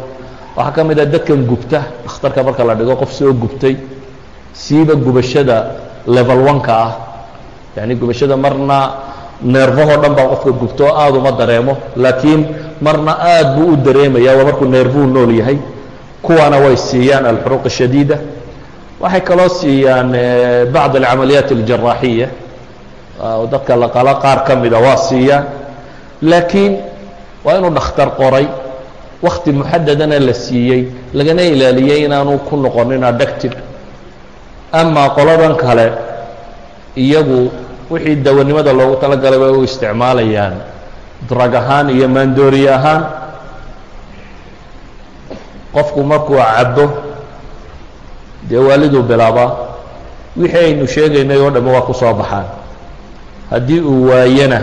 Waxaa ka mid a dadkan gubta dhakhtarka marka la dhigo qof soo gubtay siiba gubashada level one-ka ah yacni gubashada marna neerfahoo dhan baa qofka gubto oo aada uma dareemo laakiin marna aad buu u dareemaya waa markuu neerfuhu nool yahay kuwaana way siiyaan alxuruuq الshadiida waxay kaloo siiyaan bacd alcamaliyaat اljaraaxiya dadka la qalo qaar ka mida waa siiyaan laakiin waa inuu dhakhtar qoray wakti muxadadana la siiyey lagana ilaaliyey inaanu ku noqonin addacted amaa qoladan kale iyagu wixii dawanimada loogu talagalay bay u isticmaalayaan. Drag ahaan iyo maandooriye ahaan qofku markuu cabo dee waaliduu bilaabaa wixii aynu sheegaynay oo dhamme waa ku soo baxaan. Haddii uu waayana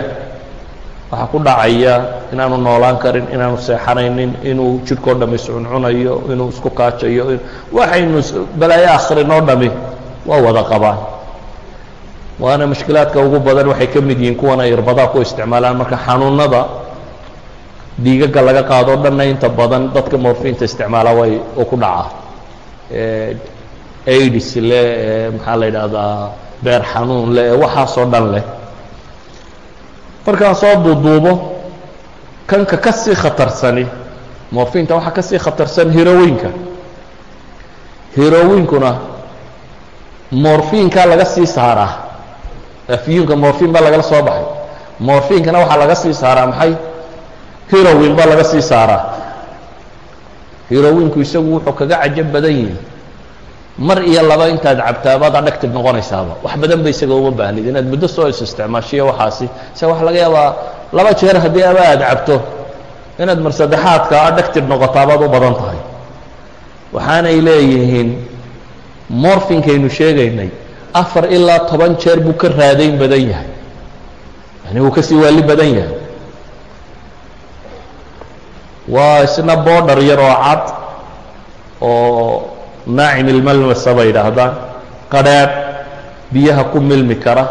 waxaa ku dhacaya inaanu noolaan karin inaanu seexanaynin inuu jidhkao dhami iscuncunayo inuu isku kaajayo waxaynu balaayo akhrin oo dhami waa wada qabaan waana mushkilaadka ugu badan waxay ka mid yihiin kuwan ay irbadaa ku isticmaalaan. Marka xanuunada dhiigaga laga qaado dhanna inta badan dadka morfinta isticmaala way u ku dhacaa. Aids leh maxaa la yidhaahdaa beer xanuun leh waxaasoo dhan leh markaan soo duuduubo kanka ka sii khatarsani morfinta waxaa ka sii khatarsan hirowinka hirowinkuna morfinkaa laga sii saaraa afyunka morfin baa lagala soo baxay. Morfinkana waxaa laga sii saaraa maxay? Hirowin baa laga sii saaraa. Hirowinku isagu wuxuu kaga cajab badan yihi mar iyo laba intaad cabtaabaad adhactive noqonaysaaba. Wax badan ba isaga uma baahnid inaad muddo soo is isticmaashiyo waxaasi. Se waxa laga yaabaa laba jeer haddii aba aad cabto inaad mar saddexaadka adhactive noqotaabaad u badan tahay. Waxaanay leeyihiin morfinkaynu sheegaynay afar ilaa toban jeer buu ka raadayn badan yahay. Yani wuu ka sii waali badan yahay. Waa isna boodhar yar oo cad oo naacim ilmalmasa bay idhaahdaan qadhaadh biyaha ku milmi kara.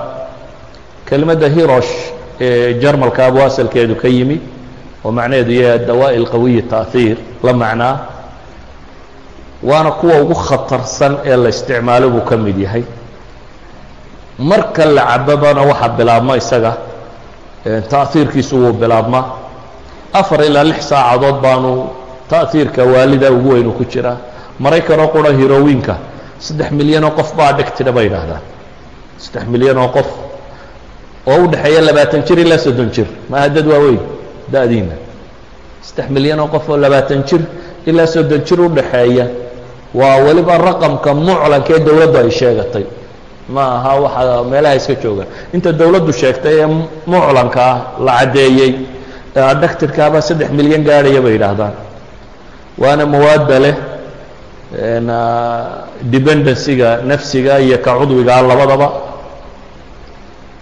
Kelimadda hirosh ee jarmalka abu asalkeedu ka yimi oo macnaheedu yahay adawaa'i alqawiyi taahiir la macnaa waana kuwa ugu khatarsan ee la isticmaalo buu ka mid yahay marka la cababana waxaa bilaabma isaga ta'hiirkiisu wuu bilaabmaa afar ilaa lix saacadood baanu ta'hiirka waalida ugu weynu ku jiraa maraykanoo qura hirowiinka saddex milyan oo qof baa dhegtida bay idhaahdaan saddex milyan oo qof. Oo u dhexeeya labaatan jir ilaa soddon jir. Maaha dad waaweyn da'diina saddex milyan oo qof oo labaatan jir ilaa soddon jir u dhaxeeya waa weliba raqamka muclanka ee dowladdu ay sheegatay ma aha waxa meelaha iska jooga. Inta dowladdu sheegtay ee muclanka ah la caddeeyey ee adhactirkaaba saddex milyan gaadhaya bay yidhaahdaan. Waana mawaadda leh dependencyga nafsiga iyo ka cudwigaa labadaba.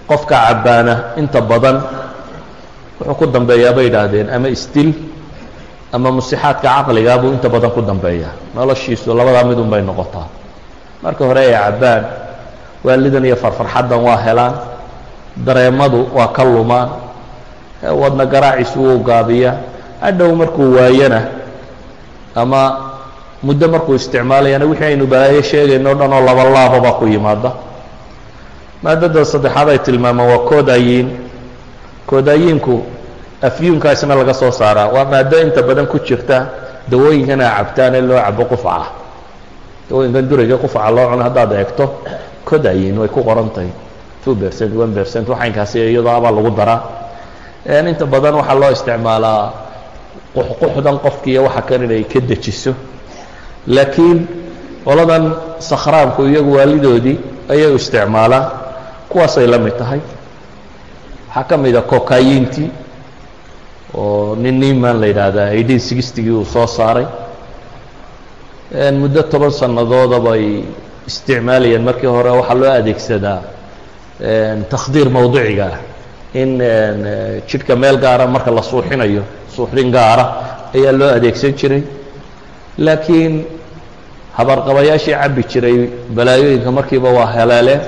Qofka cabbaana inta badan wuxuu ku dambeeyaa bay yidhaahdeen ama isdil ama musixaadka caqligaa buu inta badan ku dambeeyaa. Noloshiisu labadaa midun bay noqotaa. Marka hore ay cabbaan waalidan iyo farfarxaddan waa helaan dareemadu waa ka lumaan wadna garaaciisu wuu gaabiyaa hadhow markuu waayana ama muddo markuu isticmaalayana wixii aynu balaayo sheegayno o dhan oo laba laababa ku yimaada. Maadada saddexaad ay tilmaamaan waa koodayiin koodayiinku afyuunkaa isna laga soo saaraa waa maado inta badan ku jirta dawooyinkan a cabtaan ee loo cabo qufaca. Dawooyinkan durayga qufaca loo cuno haddaad eegto kodayin way ku qoran tahay two percent one percent waxaynkaasi iyadoo abaa lagu daraa. Inta badan waxaa loo isticmaalaa quxquxdan qofkiiyo waxa kan inay ka dejiso. Laakiin qoladan sakhraanku iyagu waalidoodii ayay isticmaalaan. Kuwaasay la mid tahay. Waxaa ka mida kokayintii oo nin niman la yidhaahdaa eighteen sixtigii uu soo saaray. Muddo toban sannadood bay isticmaalayeen markii hore waxaa loo adeegsadaa takhdiir mawdiciga ah. In jidhka meel gaara marka la suuxinayo suuxdin gaara ayaa loo adeegsan jiray. Laakiin habarqabayaashii cabbi jiray balaayooyinka markiiba waa helaaleen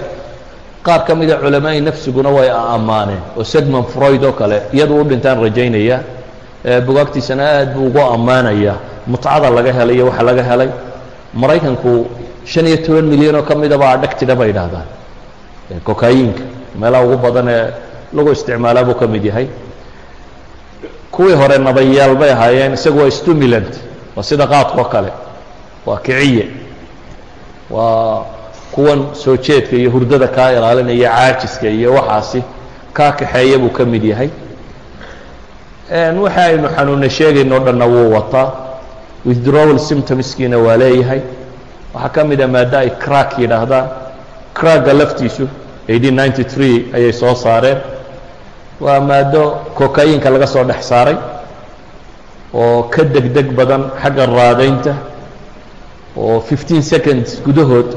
qaar ka mida culamaai nafsiguna way ammaaneen oo segmon freud oo kale iyadu u dhintaan rajaynaya. Bugaagtiisana aad buu ugu ammaanaya. Mutcada laga helay iyo waxa laga helay. Maraykanku shan iyo toban milyan oo ka midaba adhagtida bay idhaahdaan kokayinka meelaha ugu badan ee lagu isticmaalaa buu ka mid yahay. Kuwii hore nabayaal bay ahaayeen isagu waa stimulant waa sida qaadkao kale. Waa kiciye. Waa kuwan soo jeedka iyo hurdada kaa ilaalinaya caajiska iyo waxaasi kaa kaxeeya buu ka mid yahay. Waxa aynu xanuuna sheegayno dhanna wuu wataa. Withdrawal symptomskiina waa leeyahay waxaa ka mida maaddo ay crack yidhaahdaan cracka laftiisu eighteen ninety three ayay soo saareen. Waa maaddo kokayinka laga soo dhex saaray oo ka deg deg badan xagga raadaynta oo fifteen seconds gudahood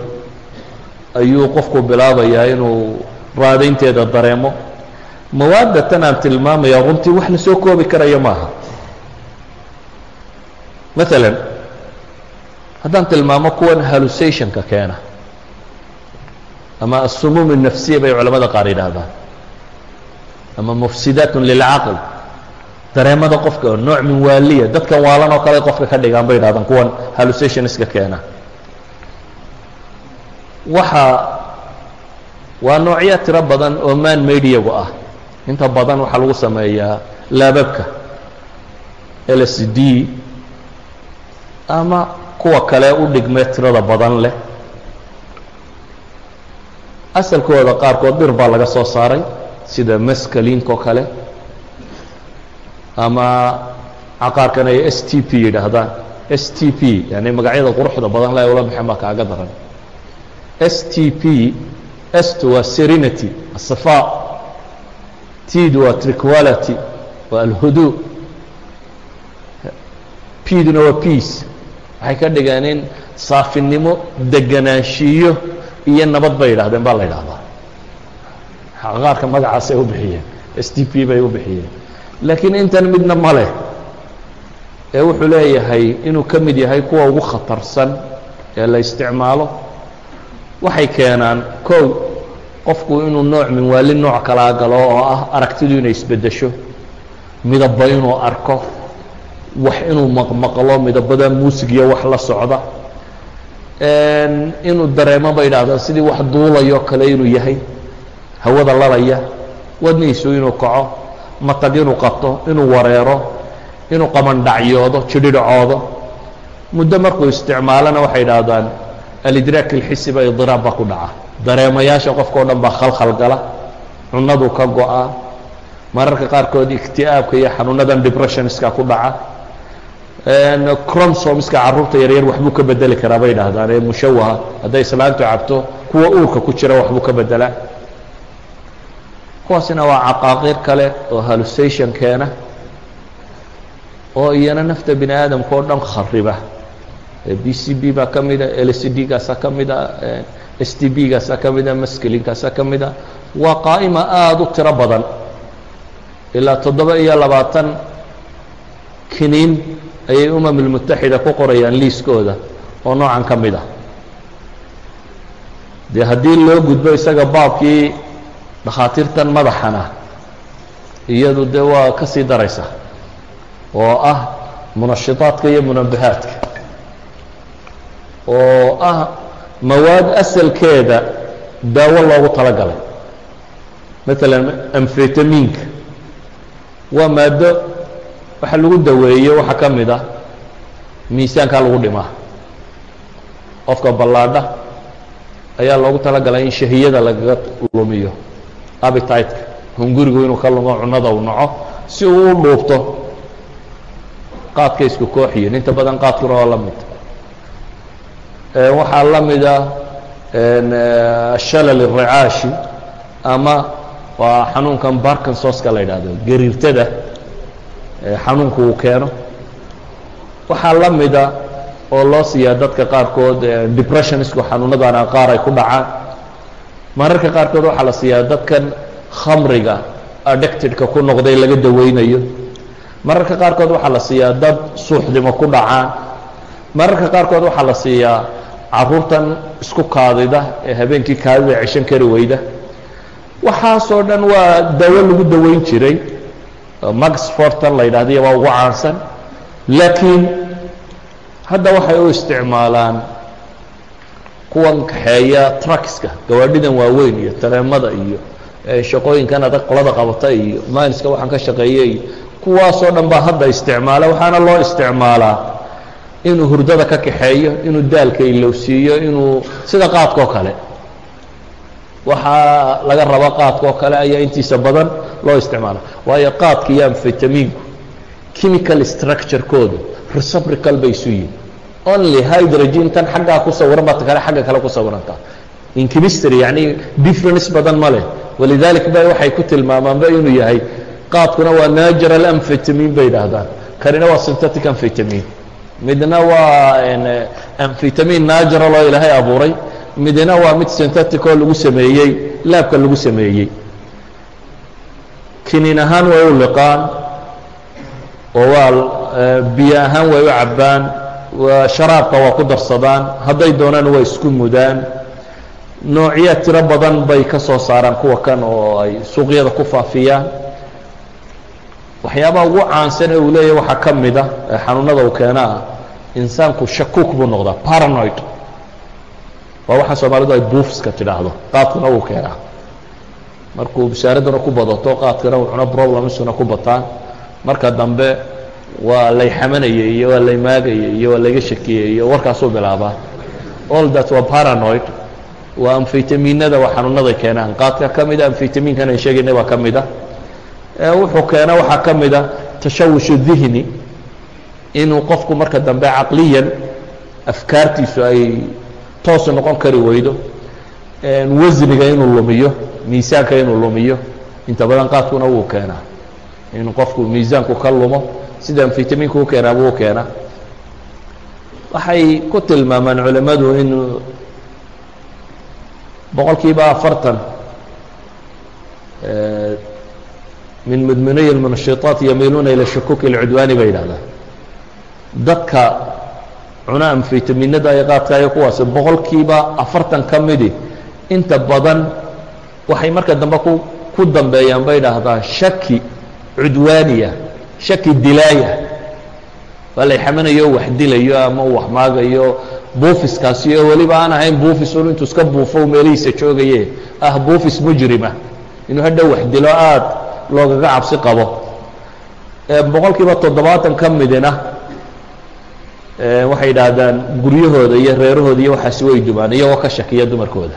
ayuu qofku bilaabayaa inuu raadaynteeda dareemo. Mawaadda tan aan tilmaamaya runtii wax la soo koobi karayo maaha. Maalan haddaan tilmaamo kuwan hallusationka keena. Ama asumuum الnafsiya bay culamada qaar yidhaahdaan. Ama mufsidaat lilcaql dareemada qofka oo nooc min waaliya. Dadkan waalan oo kale qofka ka dhigaan bay yidhahdaan kuwan hallusationska keena. Waxa waa noocyo tiro badan oo man mediagu ah. Inta badan waxaa lagu sameeyaa laababka d ama kuwa kale u dhigmee tirada badan leh. Asalkooda qaarkood dhir baa laga soo saaray sida maskaliinka oo kale ama caqaarkan ay s t p yidhaahdaan. S t p yani magacyada quruxda badan le ula baxeen baa kaaga daran. S t p st waa serenity asafa tid waa triquality waa alhudu. Pduna waa peace waxay ka dhigeen in saafinimo deganaanshiyo iyo nabad bay yidhahdeen baa la yidhahdaa qaarka magacaasay u bixiyeen s t p bay u bixiyeen. Laakiin intan midna ma leh ee wuxuu leeyahay inuu ka mid yahay kuwa ugu khatarsan ee la isticmaalo. Waxay keenaan kow qofku inuu nooc min waali nooc kalaa galo oo ah aragtidu inay isbeddesho midabba inuu arko wax inuu maqmaqlo midabada muusig iyo wax la socda. Inuu dareemo ba yidhaahdaa sidii wax duulayo kale inuu yahay. Hawada lalaya wadniisu inuu kaco matag inuu qabto inuu wareero inuu qamandhacyoodo jidhidhcoodo muddo markuu isticmaalona waxay idhaahdaan alidraak ilxisi ba idiraab baa ku dhaca. Dareemayaasha qofka o dhan baa khalkhal gala cunadu ka go-a. Mararka qaarkood ikti'aabka iyo xanuunadan depressionska ku dhaca cromsomska carruurta yaryar waxbuu ka bedeli karaa bay idhaahdaan ee mushawaha hadday islaantu cabto kuwa uurka ku jira waxbuu ka bedelaa kuwaasina waa caqaaqiir kale oo hallusation keena oo iyana nafta bini aadamka oo dhan khariba. B c b baa ka mida l c d gaasa ka mida s t b gaasa ka mida maskelinkaasa ka mida. Waa qaa'ima aada u tiro badan. Ilaa toddoba iyo labaatan kiniin ayay umam اlmutaxida ku qorayaan liiskooda oo noocan ka mid ah. Dee haddii loo gudbo isaga baabkii dhakhaatiirtan madaxana iyadu dee waa ka daraysa oo ah munashitaadka iyo munabahaadka oo ah mawaad asalkeeda daawo loogu talagalay. Maalan amfetaminka waa maaddo waxa lagu daweeyo waxaa ka mid ah miisaankaa lagu dhimaa qofka ballaadha ayaa loogu talagalay in shahiyada lagaga lumiyo abititeka hungurigu inuu ka lumo cunada uu naco si uu u dhuubto qaadka isku kooxiyin inta badan qaadkuna waa la mid. Waxaa la mida ashalal الricaashi ama waa xanuunkan barkinsoska la yidhahdo gariirtada xanuunku uu keeno. Waxaa la mida oo loo siiyaa dadka qaarkood depressionisku xanuunadana qaar ay ku dhacaan. Mararka qaarkood waxaa la siiyaa dadkan khamriga addictedka ku noqday laga daweynayo. Mararka qaarkood waxaa la siiyaa dad suuxdimo ku dhacaan. Mararka qaarkood waxaa la siiyaa caruurtan isku kaadida ee habeenkii kaadida ceshan kari weyda. Waxaasoo dhan waa dawo lagu daweyn jiray max fortan la yidhahdiyo waa ugu caansan. Laakiin hadda waxay u isticmaalaan kuwan kaxeeya truckska gawaadhidan waaweyn iyo tareemada iyo shaqooyinkan adag qolada qabata iyo mailiska waxaan ka shaqeeya iyo kuwaasoo dhan baa hadda isticmaala waxaana loo isticmaalaa inuu hurdada ka kaxeeyo inuu daalka ilowsiiyo inuu sida qaadka oo kale. Waxaa laga raba qaadka oo kale ayaa intiisa badan loo isticmaala waayo qaadka iyo amfetaminku chemical structurekoodu reciprocal bay isu yihiin only hydrogen tan xaggaa ku sawiran baa kale xagga kale ku sawirantaa in chemistry yani difference badan ma leh. Walidalik ba waxay ku tilmaamaanba inuu yahay qaadkuna waa natural amfetamin bay idhaahdaan kanina waa synthetic amfetamin midna waa amfetamin natural oo ilaahay abuuray. Midna waa mid synthetic oo lagu sameeyey laabka lagu sameeyey kinin ahaan way u liqaan oo waa biyo ahaan way u cabbaan sharaabka waa ku darsadaan hadday doonaan waa isku mudaan. Noocya tiro badan bay ka soo saaraan kuwa kan oo ay suuqyada ku faafiyaan. Waxyaabaha ugu caansan ee uu leeyahy waxaa ka mid ah ee xanuunada uu keenaa insaanku shakuuk buu noqdaa paranoid. Waa waxaa soomaalidu ay buufska tidhaahdo qaadkuna wuu keenaa markuu bishaaraduna ku badato qaadkana uu cuno problemsuna ku bataan. Marka dambe waa lay xamanayay iyo waa lay maagayay iyo waa layga shakiyey iyo warkaasuu bilaabaa. All that waa paranoid waa amfetaminada waa xanuunaday keenaan. Qaadka ka mida amfetaminkan aan sheegaynay baa ka mida wuxuu keena waxaa ka mida tashawushu dihni inuu qofku marka dambe caqliyan afkaartiisu ay toosu noqon kari weydo. Wasniga inuu lumiyo miisaanka inuu lumiyo. Inta badan qaadkuna wuu keenaa. In qofku miisaanku ka lumo sidaan fitamiinku u keenaa buu u keenaa. Waxay ku tilmaamaan culimmadu in boqol afartan min mudminiyi lmunashitaat yamiiluuna ila shukuuki اlcudwaani bay yidhahdaan dadka cuna amfitaminada ay qaadkaayo kuwaasi boqol afartan ka midi. Inta badan waxay marka dambe ku dambeeyaan bay idhaahdaan shaki cudwaaniya shaki dilaaya. Waa la xaminayo wax dilayo ama wax maagayo buufiskaasi oo weliba aan ahayn buufis un intuu iska buufo meelihiisa joogaye ah buufis mujrima. Inuu hadhow wax dilo aad loogaga cabsi qabo. Boqol kiiba toddobaatan ka midina waxay idhaahdaan guryahooda iyo reerahooda iyo waxaasi way dumaan iyagoo ka shakiya dumarkooda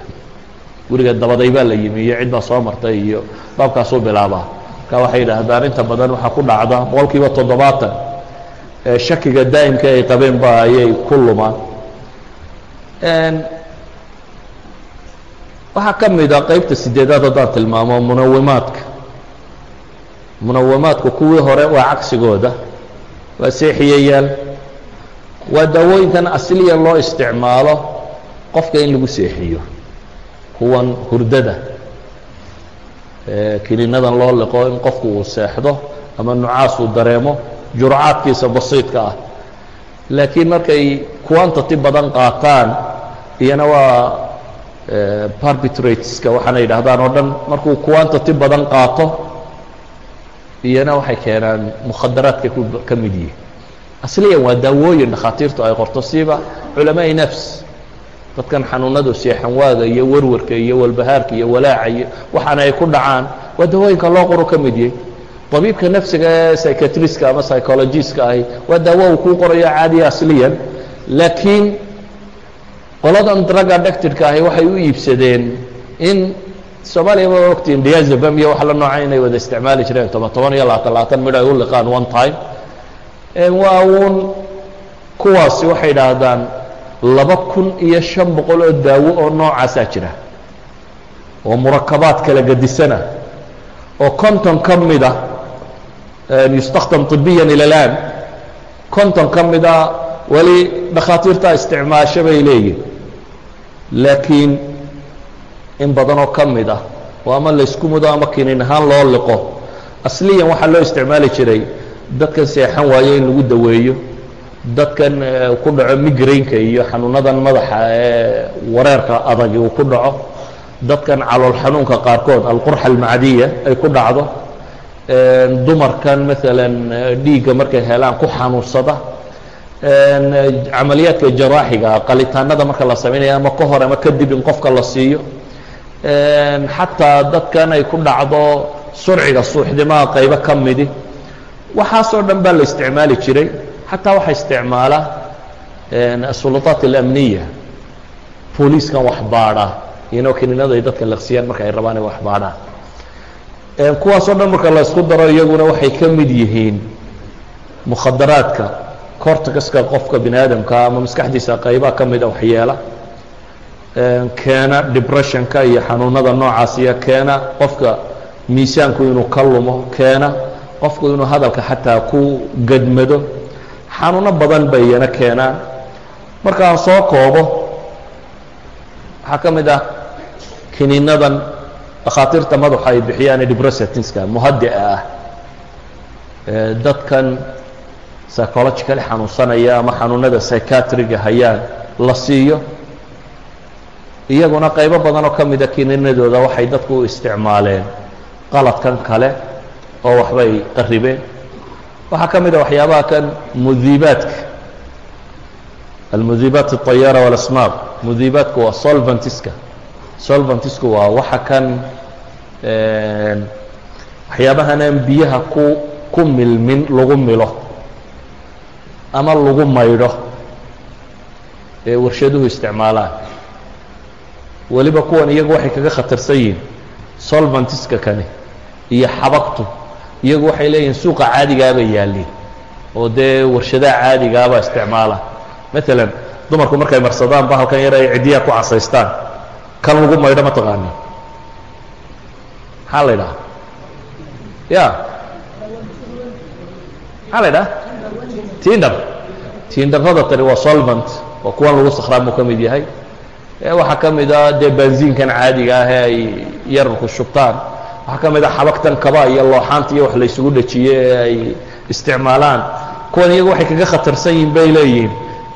guriga dabaday baa la yimi iyo cid baa soo martay iyo baabkaasuu bilaabaa. Marka waxay idhaahdaan inta badan waxaa ku dhacda boqol kiiba toddobaatan shakiga daa'imka ay qabeen ba ayay ku lumaan. Waxaa ka mid a qeybta sideedaad haddaan tilmaamo munawimaadka munawimaadku kuwii hore waa cagsigooda waa seexiyayaal waa daawooyinkan asliya loo isticmaalo qofka in lagu seexiyo kuwan hurdada. Kiniinadan loo liqo in qofku uu seexdo ama nucaas uu dareemo jurcaadkiisa basiidka ah. Laakiin markay quantity badan qaataan iyana waa barbitratska waxaana yidhahdaan oo dhan markuu quantity badan qaato iyana waxay keenaan mukhadaraadka ka mid yihiin asliyan waa daawooyin dhakhaatiirtu ay qorto siiba culamaai nafs dadkan xanuunadu seexanwaaga iyo warwarka iyo walbahaarka iyo walaaca iyo waxaana ay ku dhacaan waa daawooyinka loo qoro ka mid yahy طabiibka nafsiga ee psychiatriska ama psychologiska ahi waa daawo uu kuu qorayo caadiya asliyan. Laakiin qoladan drug addictedka ahi waxay u iibsadeen in soomaaliya ma ogtiin diazabam iyo wax la nooca inay wada isticmaali jireen toban toban iyo labaatan labaatan midh ay u liqaan one time. Waa uun kuwaasi waxay idhaahdaan laba kun iyo shan boqol oo daawo oo noocaasaa jira oo murakabaad kala gedisana oo konton ka mida yustakdam طibiya ilى اlan konton ka mida weli dhakhaatiirtaa isticmaasho bay leeyihin laakiin in badanoo ka mid ah oo ama laysku mudo ama kinin ahaan loo liqo asliyan waxaa loo isticmaali jiray dadkan seexan waayo in lagu daweeyo dadkan ku dhaco migrainka iyo xanuunadan madaxa ee wareerka adag uu ku dhaco. Dadkan calool xanuunka qaarkood alqurxa almacdiya ay ku dhacdo. Dumarkan maalan dhiigga markay helaan ku xanuunsada. Camaliyaadka jaraaxiga qalitaanada marka la samaynayo ama ka hor ama kadib in qofka la siiyo. Xataa dadkan ay ku dhacdo surciga suuxdimaha qaybo ka midi. Waxaasoo dhan baa la isticmaali jiray xataa waxaa isticmaala asulطaat اlamniya booliiskan wax baadha. Iyano kiniinada ay dadka laqsiyaan marka ay rabaan ay wax baadhaan kuwaasoo dhan marka la isku daro iyaguna waxay ka mid yihiin mukhadaraadka. Corticaska qofka bini aadamka ama maskaxdiisa qaybaha ka mida waxyeela. Keena depressionka iyo xanuunada noocaasiya keena qofka miisaanku inuu ka lumo. Keena qofku inuu hadalka xataa ku gadmado xanuuno badan bay iyana keenaan. Markaan soo koobo waxaa ka mid ah kiniinadan dhakhaatiirta madaxa ay bixiyaan debressatinska muhadica ah dadkan psychologically xanuunsanaya ama xanuunada psychiatriga hayaan la siiyo. Iyaguna qaybo badan oo ka mida kiniinadooda waxay dadku u isticmaaleen qaladkan kale oo waxbay qaribeen waxaa ka mid a waxyaabaha kan mudiibaadka almudiibaat الطayaara واlasmaaq mudiibaadku waa solventiska solventisku waa waxa kan waxyaabahan aan biyaha ku ku milmin lagu milo ama lagu maydho ee warshaduhu isticmaalaan weliba kuwan iyagu waxay kaga khatarsan yihiin solventiska kani iyo xabagtu iyagu waxay leeyihiin suuqa caadigaabay yaalliin oo dee warshadaha caadigaabaa isticmaala. Maalan dumarku markay marsadaan bahalkan yar ay ciddiyaa ku casaystaan. Kan lagu maydho ma taqaanin maxaa la idhaha ya. Maxaa la idhaha tindar tindarrada tani waa solvent waa kuwan lagu sakhraamuu ka mid yahay. Waxaa ka mid a dee benziinkan caadiga ah ee ay yararku shubtaan waxaa ka mid a xabagtan kaba iyo looxaanta iyo wax la ysugu dhajiye ee ay isticmaalaan. Kuwan iyagu waxay kaga khatarsan yihiin bay leeyihiin.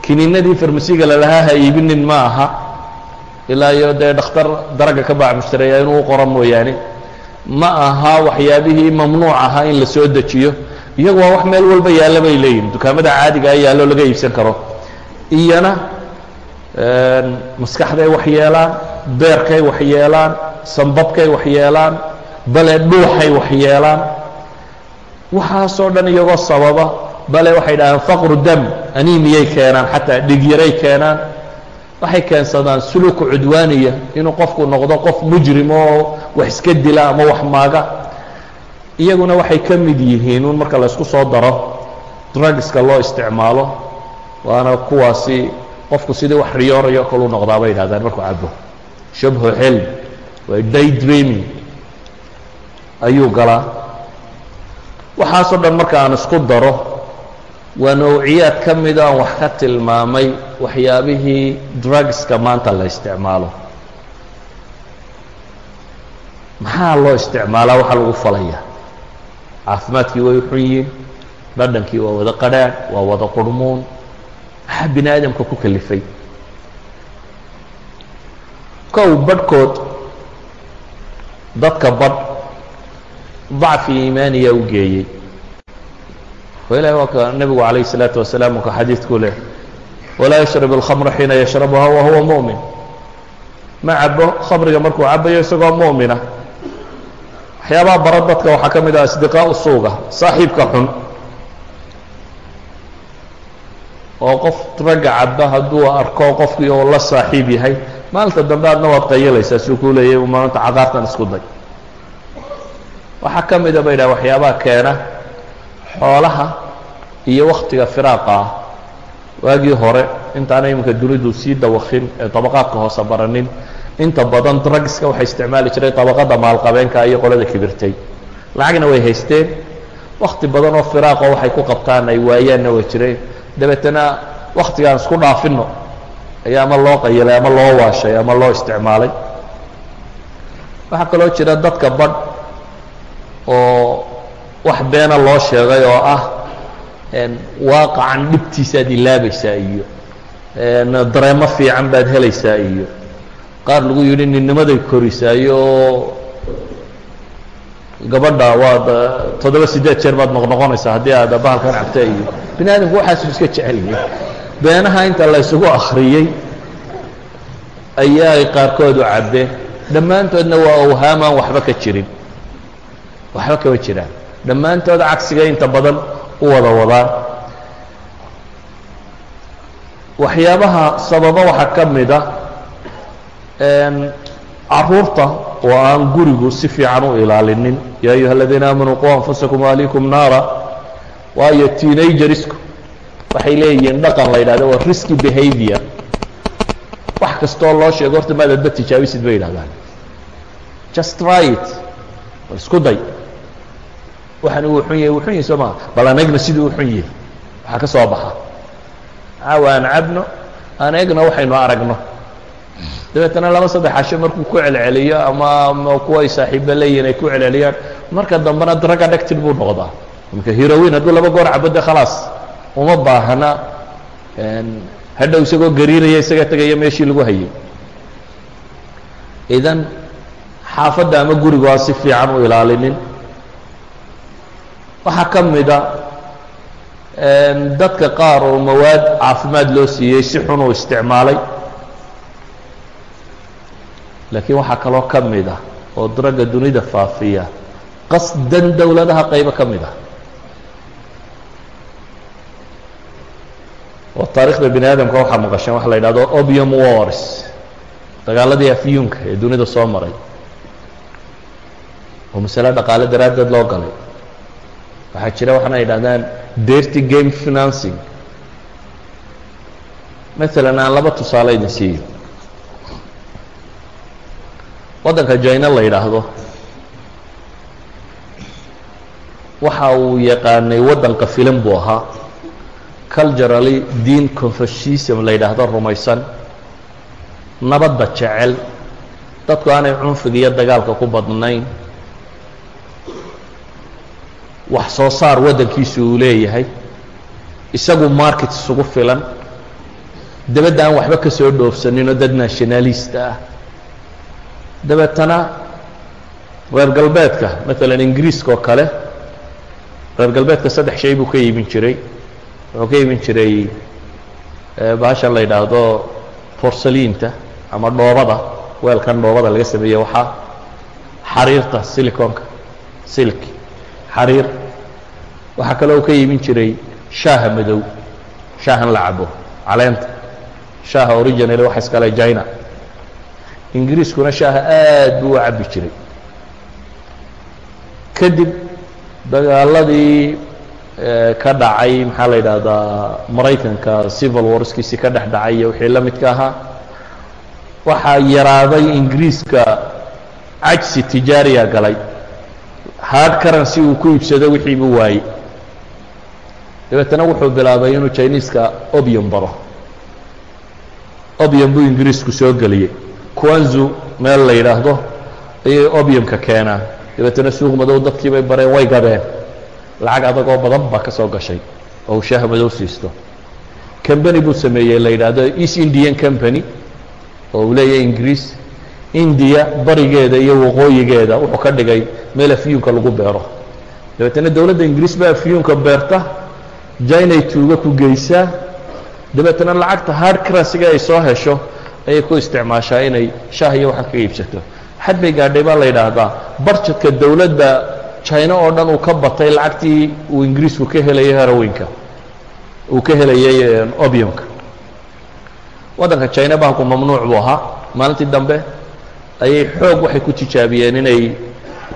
Kiniinadii farmasiga lalahaa ha iibinin ma aha ilaa iyo dee dhakhtar daraga ka baac mushtareeya inuu u qoro mooyaane. Ma aha waxyaabihii mamnuuc ahaa in la soo dejiyo. Iyagu waa wax meel walba yaalla bay leeyihiin dukaamada caadiga a yaallo laga iibsan karo. Iyana maskaxday wax yeelaan beerkay wax yeelaan sambabkay wax yeelaan bale dhuuxay wax yeelaan. Waxaasoo dhan iyagoo sababa bale waxay dhahaan faqru dam animiyay keenaan? Xataa dhigyaray keenaan. Waxay keensadaan suluku cudwaaniya inuu qofku noqdo qof mujrim oo wax iska dila ama wax maaga. Iyaguna waxay ka mid yihiin un marka la ysku soo daro drugska loo isticmaalo waana kuwaasi qofku sidii wax riyoonayo kalu noqdaa bay yidhahdaan markuu cabo shabho xilm waa day dreaming ayuu galaa. Waxaasoo dhan marka aan isku daro waa nawciyaad ka mida aan wax ka tilmaamay waxyaabihii drugska maanta la isticmaalo. Maxaa loo isticmaalaa? Waxaa lagu falaya. Caafimaadkii way xun yihiin dhadhankii waa wada qadhaan waa wada qurhmuun maxaa bini aadamka ku kalifay. Kow badhkood dadka badh dacfi iimaaniya u geeyey oo ilahi waa ka nebigu calayh الsalaatu wasalaam ka xadiidku leh walaa yashrab اlkhamra xiina yashrabuha wa huwa muؤmin ma cabo khamriga markuu cabayo isagoo mu'mina waxyaabaha bara dadka waxaa ka mid ah asdiqaau suuga saaxiibka xun oo qof ragga caba hadduu arko qofkii oo la saaxiib yahay maalinta dambe adna waad qayilaysaa suu kuu leeyay maalinta cagaartan isku day waxaa ka mida bay dhaha waxyaabaha keena xoolaha iyo waktiga firaaqa. Ah waagii hore intaana iminka dunidu sii dawakin ee dabaqaadka hoose baranin inta badan drugska waxay isticmaali jiray dabaqada maalqabeenka iyo qolada kibirtay. Lacagna way haysteen. Wakti badan oo firaaqo waxay ku qabtaan ay waayaanna way jireen. Dabeetana waktigaan isku dhaafino ayaa ama loo qayilay ama loo waashay ama loo isticmaalay. Waxaa kaloo jira dadka badh oo wax beena loo sheegay oo ah waaqacan dhibtiisaad ilaabaysaa iyo dareemo fiican baad helaysaa iyo. Qaar lagu yidhi ninnimaday korisaayo gabadha waad toddoba siddeed jeer baad noqnoqonaysaa haddii aad bahalkan cabta iyo. Bini aadamku waxaasu iska jecelyihin beenaha inta la ysugu akhriyey ayaay qaarkoodu cabbeen. Dhammaantoodna waa awhaamaan waxba ka jirin waxba kama jiraan. Dhammaantood cagsiga inta badan u wada wadaan. Waxyaabaha sababa waxaa ka mid a carruurta oo aan gurigu si fiican u ilaalinin. Ya ayuha aladiina aamanuu qu anfusakum ahlikum naara. Waayo teenagerisku waxay leeyihiin dhaqan la yidhahdo waa risky behavior. Wax kastoo loo sheego horta maadadba tijaabisid bay yidhahdaan just try it bal isku day waxaan uu xun yahay wuu xun yahay soo maa bal aan egna siduu u xun yahay waxaa ka soo baxa. Caawa aan cabno aan egna waxaynu aragno. Dabeetana laba saddex casho markuu ku celceliyo ama kuwa ay saaxiiba leeyihiin ay ku celceliyaan marka dambena drug addicted buu noqdaa. Imika heroin hadduu laba goor cabo de khalaas. Uma baahna hadhow isagoo gariiraya isaga tegaya meeshii lagu hayay. Idan xaafadda ama gurigu aan si fiican u ilaalinin waxaa ka mida dadka qaar oo mawaad caafimaad loo siiyey si xun uu isticmaalay. Laakiin waxaa kaloo ka mid ah oo dragga dunida faafiya qasdan dowladaha qaybo ka mid ah oo taarikhda bini aadamka waxaa maqasheen waxa la yidhahdo opium wars dagaaladii afyuunka ee dunida soo maray. Oo masale dhaqaale daraaddeed loo galay waxaa jira waxaana yidhahdaan dirty game financing. Maalan aan laba tusaale idin siiyo. Waddanka jina la yidhaahdo waxa uu yaqaanay waddanka filim buu ahaa culturally diin confucism la yidhaahdo rumaysan nabadda jecel dadku aanay cunfiga iyo dagaalka ku badnayn wax soo saar waddankiisu uu leeyahay isagu market isugu filan dabadda aan waxba ka soo dhoofsaninoo dad nationalist ah. Dabeetana reer galbeedka maalan ingiriiska oo kale reer galbeedka saddex shay buu ka iibin jiray. Wuxuu ka iibin jiray bahashan la yidhaahdo borsaliinta ama dhoobada weelkan dhoobada laga sameeye waxaa xariirta siliconka silk xariir. Waxaa kaloo ka iibin jiray shaaha madow shaahan la cabo caleenta shaaha original waxa iskale jina ingiriiskuna shaaha aad buu u cabbi jiray. Kadib dagaaladii ka dhacay maxaa la yidhaahdaa maraykanka civil warskiisii ka dhex dhacay iyo wixii la midka ahaa waxaa yaraaday ingiriiska cajsi tijaariya galay hard currency uu ku iibsado wixii buu waayey. Dabeetana wuxuu bilaabay inuu jiniiska obium baro. Obium buu ingiriisku soo geliyey. Quanzu meel la yidhaahdo ayay obiumka keenaan. Dabeetana suuq madow dadkii bay bareen way gadeen lacag adagoo badan baa ka soo gashay oo uu shaaha madow siisto. Combany buu sameeyey la yidhaahdo east indian company oo uu leeyahay ingiriis indiya barigeeda iyo waqooyigeeda wuxuu ka dhigay meel afyuunka lagu beero. Dabeetana dowladda ingiriis baa afyuunka beerta jinay tuuga ku geysaa dabeetana lacagta hard currencyga ay soo hesho ayay ku isticmaashaa inay shaah iyo waxaan kaga iibsato. Xad bay gaadhay baa la yidhaahdaa barjadka dowladda china oo dhan uu ka batay lacagtii uu ingiriisku ka helayay herowinka uu ka helayay obiumka waddanka china bahalku mamnuuc buu ahaa. Maalintii dambe ayay xoog waxay ku tijaabiyeen inay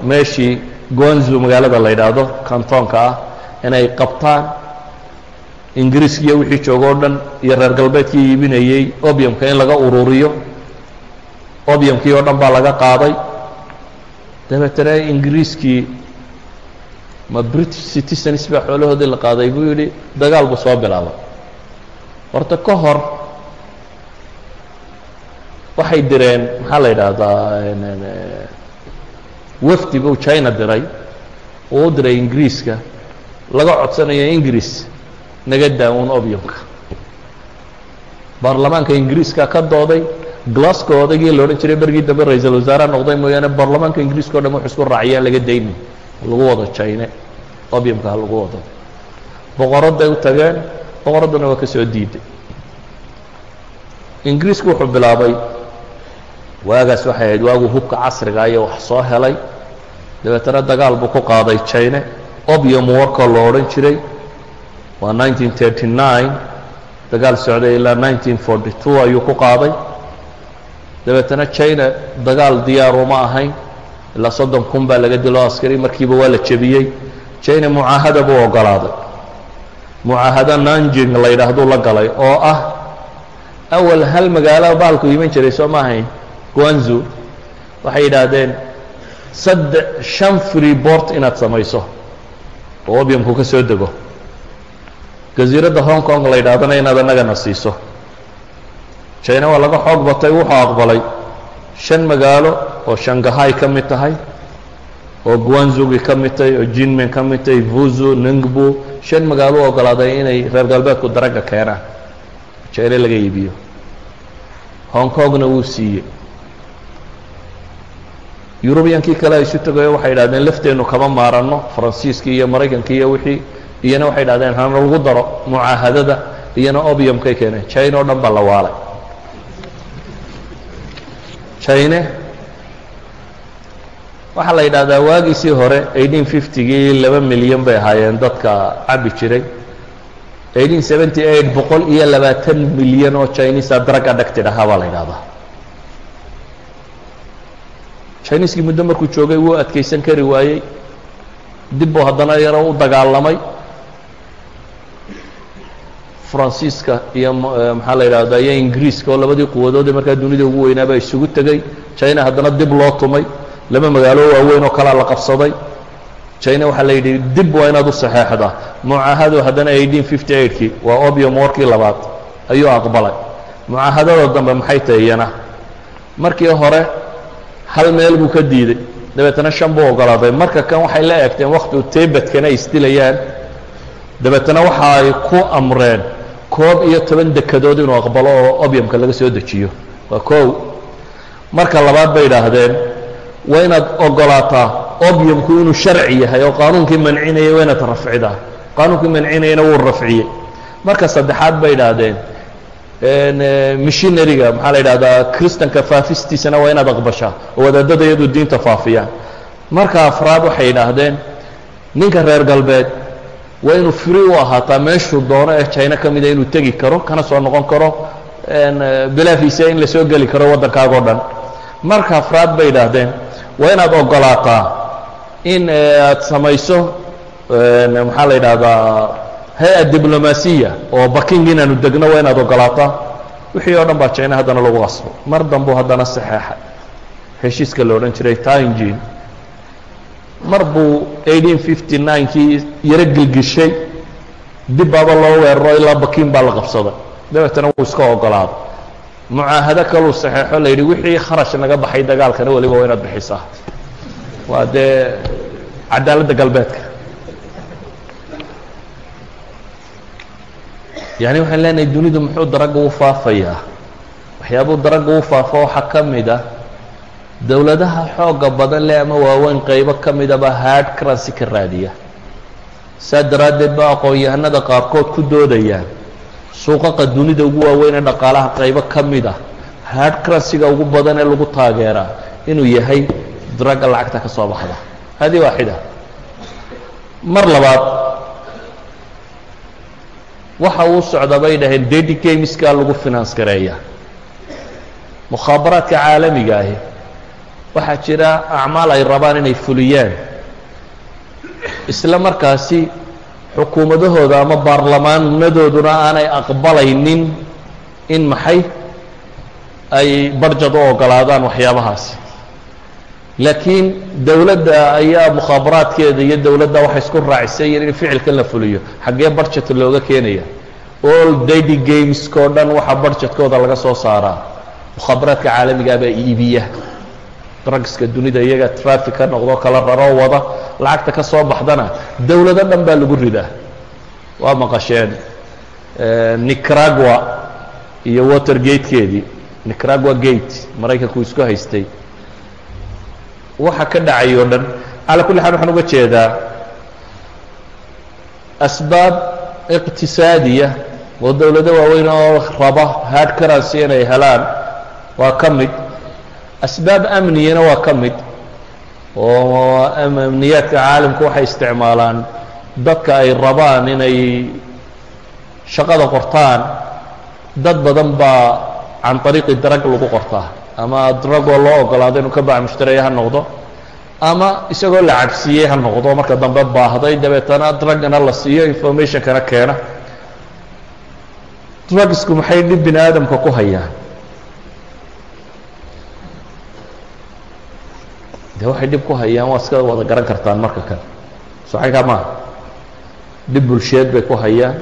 meeshii guanzu magaalada la yidhaahdo kantoonka ah inay qabtaan ingiriiskiiyo wixii joogo o dhan iyo reer galbeedkii iibinayey obiumka in laga ururiyo obiumkii oo dhan baa laga qaaday. Dabeetana ingiriiskii ma british citizens baa xoolahoodii la qaaday buu yidhi dagaal buu soo bilaabay. Horta ka hor waxay direen maxaa la yidhaahdaa wafdi buu china diray. Uu u diray ingiriiska. Laga codsanayo ingiriis naga daa-uun obiumka baarlamaanka ingiriiska ka dooday glasgow odaygii la odhan jiray bergii dambe ra'iisul wasaare noqday mooyaane baarlamaanka ingiriiska o dhan wuxuu isku raaciyaan laga daynin. Lagu wado chine obiumka ha lagu wado. Boqoradday u tageen. Boqoradduna waa ka soo diiday. Ingiriisku wuxuu bilaabay waagaas waxay ahayd waaguu hubka casriga iyo wax soo helay. Dabeetana dagaal buu ku qaaday chine obium warkoo la odhan jiray. Waa nineteen thirty nine dagaal socday ilaa nineteen forty two ayuu ku qaaday. Dabeetana china dagaal diyaaruma ahayn. Ilaa soddon kun baa laga dilo askari markiiba waa la jebiyey. China mucaahada buu ogolaaday. Mucaahado nanjing la yidhaahduu la galay oo ah awal hal magaalo baalku iman jiray soo ma ahayn guanzu waxay yidhaahdeen saddex shan free bort inaad samayso oo obiumku ka soo dego. Jasiiradda hong kong la yidhahdana inaad annagana siiso. China waa laga xoog batay wuxuu aqbalay shan magaalo oo shangahay ka mid tahay oo guanzugi ka mid tahay oo jinmen ka mid tahay vuzu ningbu shan magaalo u ogolaaday inay reer galbeedku daragga keenaan. China laga iibiyo. Hong kongna wuu siiyey yurubiyankii kale ay isu tegayo waxay idhahdeen lafteennu kama maaranno faransiiskii iyo maraykankii iyo wixii. Iyana waxay idhahdeen hana lagu daro mucaahadada. Iyana obiumkay keeneen. China o dhan baa la waalay. Chine waxaa la yidhahdaa waagiisii hore eighteen fiftygii laba milyan bay ahaayeen dadka cabi jiray. Eighteen seventy eight boqol iyo labaatan milyan oo chinisa drug addicted ahaa baa la yidhahdaa chiniiskii muddo markuu joogay wuu adkaysan kari waayey. Dib buu haddana yaro u dagaalamay. Faransiiska iyo maxaa la yidhahdaa iyo ingiriiska oo labadii quwadoodee markaa dunida ugu weynaabaa isugu tegey china haddana dib loo tumay. Laba magaalo waaweyn oo kalea la qabsaday. China waxaa la yidhi dib waa inaad u saxeexdaa. Mucaahado haddana eighteen fifty eightkii waa obium warkii labaad. Ayuu aqbalay. Mucaahadada dambe maxay tahay iyana markii hore hal meel buu ka diiday. Dabeetana shan buu ogolaaday marka kan waxay la eegteen waktiu taybatkana ay isdilayaan dabeetana waxa ay ku amreen koob iyo toban dekadood inuu aqbalo oo obiumka laga soo dejiyo. Waa kow marka labaad bay idhaahdeen waa inaad ogolaataa obiumku inuu sharci yahay oo qaanuunkii mancinayay waa inaad rafcidaa. Qaanuunkii mancinayana wuu rafciyey. Marka saddexaad bay idhaahdeen missionariga maxaa la yidhahdaa kristanka faafistiisana waa inaad aqbashaa oo wadaadada iyadu diinta faafiyaan marka afraad waxay idhaahdeen ninka reer galbeed waa inuu free u ahaataa meeshuu doono ee china ka mida inuu tegi karo kana soo noqon karo bilaafiisa in la soo geli karo waddankaagao dhan. Marka afraad bay idhaahdeen waa inaad ogolaataa in aad samayso maxaa la yidhaahdaa hay'a diblomaasiya oo baking inaanu degno waa inaad ogolaataa wixii oo dhan baa china haddana lagu qasbay mar dambuu haddana saxeexay heshiiska la odhan jiray taingin mar buu eighteen fifty ninekii yaro gilgishay dib baaba loo weeraro ilaa bakin baa la qabsaday. Dabeetana wuu iska ogolaaday mucaahado kaluu saxeexo la yidhi wixii kharash naga baxay dagaalkana weliba waa inaad bixisaa. Waa dee cadaaladda galbeedka yani waxaan leenahay dunidu muxuu daragga u faafayaa waxyaabuu daragga u faafo waxaa ka mid ah dowladaha xooga badan leh ama waaweyn qaybo ka midaba hard currency ka raadiya. Saa daraaddeed ba aqoon-yahanada qaarkood ku doodayaan suuqaqa dunida ugu waaweyn ee dhaqaalaha qaybo ka mid ah. Hard currency-ga ugu badan ee lagu taageeraa inuu yahay dragga lacagta ka soo baxda. Hadi waaxida mar labaad waxa uu socda bay dhaheen dedi gameskaa lagu finance gareeya mukhaabaraadka caalamiga ahi waxaa jira acmaal ay rabaan inay fuliyaan. Isla markaasi xukuumadahooda ama baarlamaanadooduna aanay aqbalaynin in maxay ay barjad u ogolaadaan waxyaabahaasi laakiin dowladda ayaa mukhaabaraadkeeda iyo dowladda waxay isku raacisay in ficilkan la fuliyo. Xaggee barjet looga keenaya? All dady gameska o dhan waxaa barjetkooda laga soo saaraa. Mukhaabaraadka caalamigaa baa iibiya. Drugska dunida iyaga trafic ka noqdo kala raroo wada lacagta ka soo baxdana dowlado dhan baa lagu ridaa. Waa maqasheen nicragua iyo watergatekeedii. Nicragua gate maraykanku isku haystay waxa ka dhacay o dhan. Calaa kulli xaal waxaan uga jeedaa asbaab iqtisaadiya oo dowlado waaweyn oo raba hard currency inay helaan waa ka mid. Asbaab amniyana waa ka mid oo amniyaadka caalamku waxay isticmaalaan dadka ay rabaan inay shaqada qortaan. Dad badan baa can طariiqi drag lagu qortaa ama dragoo loo ogolaado inuu ka bac mushtareeye ha noqdo. Ama isagoo la cabsiiyey ha noqdo. Marka dambe baahday dabeetana dragana la siiyo informationkana keena. Drugsku maxay dhib bini aadamka ku hayaan de waxay dhib ku hayaan? Waa iska wada garan kartaan marka kale. Soxaykaa maaha dhib bulsheed bay ku hayaan.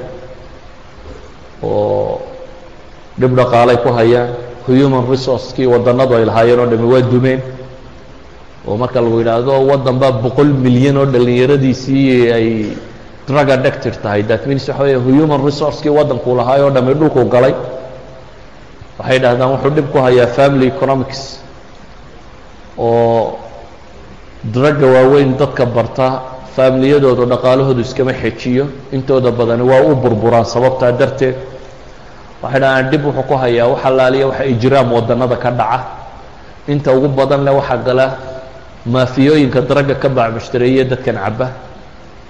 Oo dhib dhaqaalay ku hayaan human resourcekii wadanadu ay lahaayeen oo dhami waa dumeen. Oo marka lagu yidhaahdo waddan baa boqol milyan oo dhallinyaradiisii ay drug addicted tahay. That means waxa weeye human resourcekii waddankuu lahaay oo dhami dhulku galay. Waxay dhahdaan wuxuu dhib ku hayaa family economics. Oo dragga waaweyn dadka barta faamiliyadoodu dhaqaalahoodu iskama xejiyo intooda badani waa u burburaan sababtaa darteed waxay dhahaan dhib wuxuu ku hayaa wax allaaliya waxa ijraam wadanada ka dhaca. Inta ugu badan leh waxaa gala maafiyooyinka dragga ka bacmushtareeye dadkan caba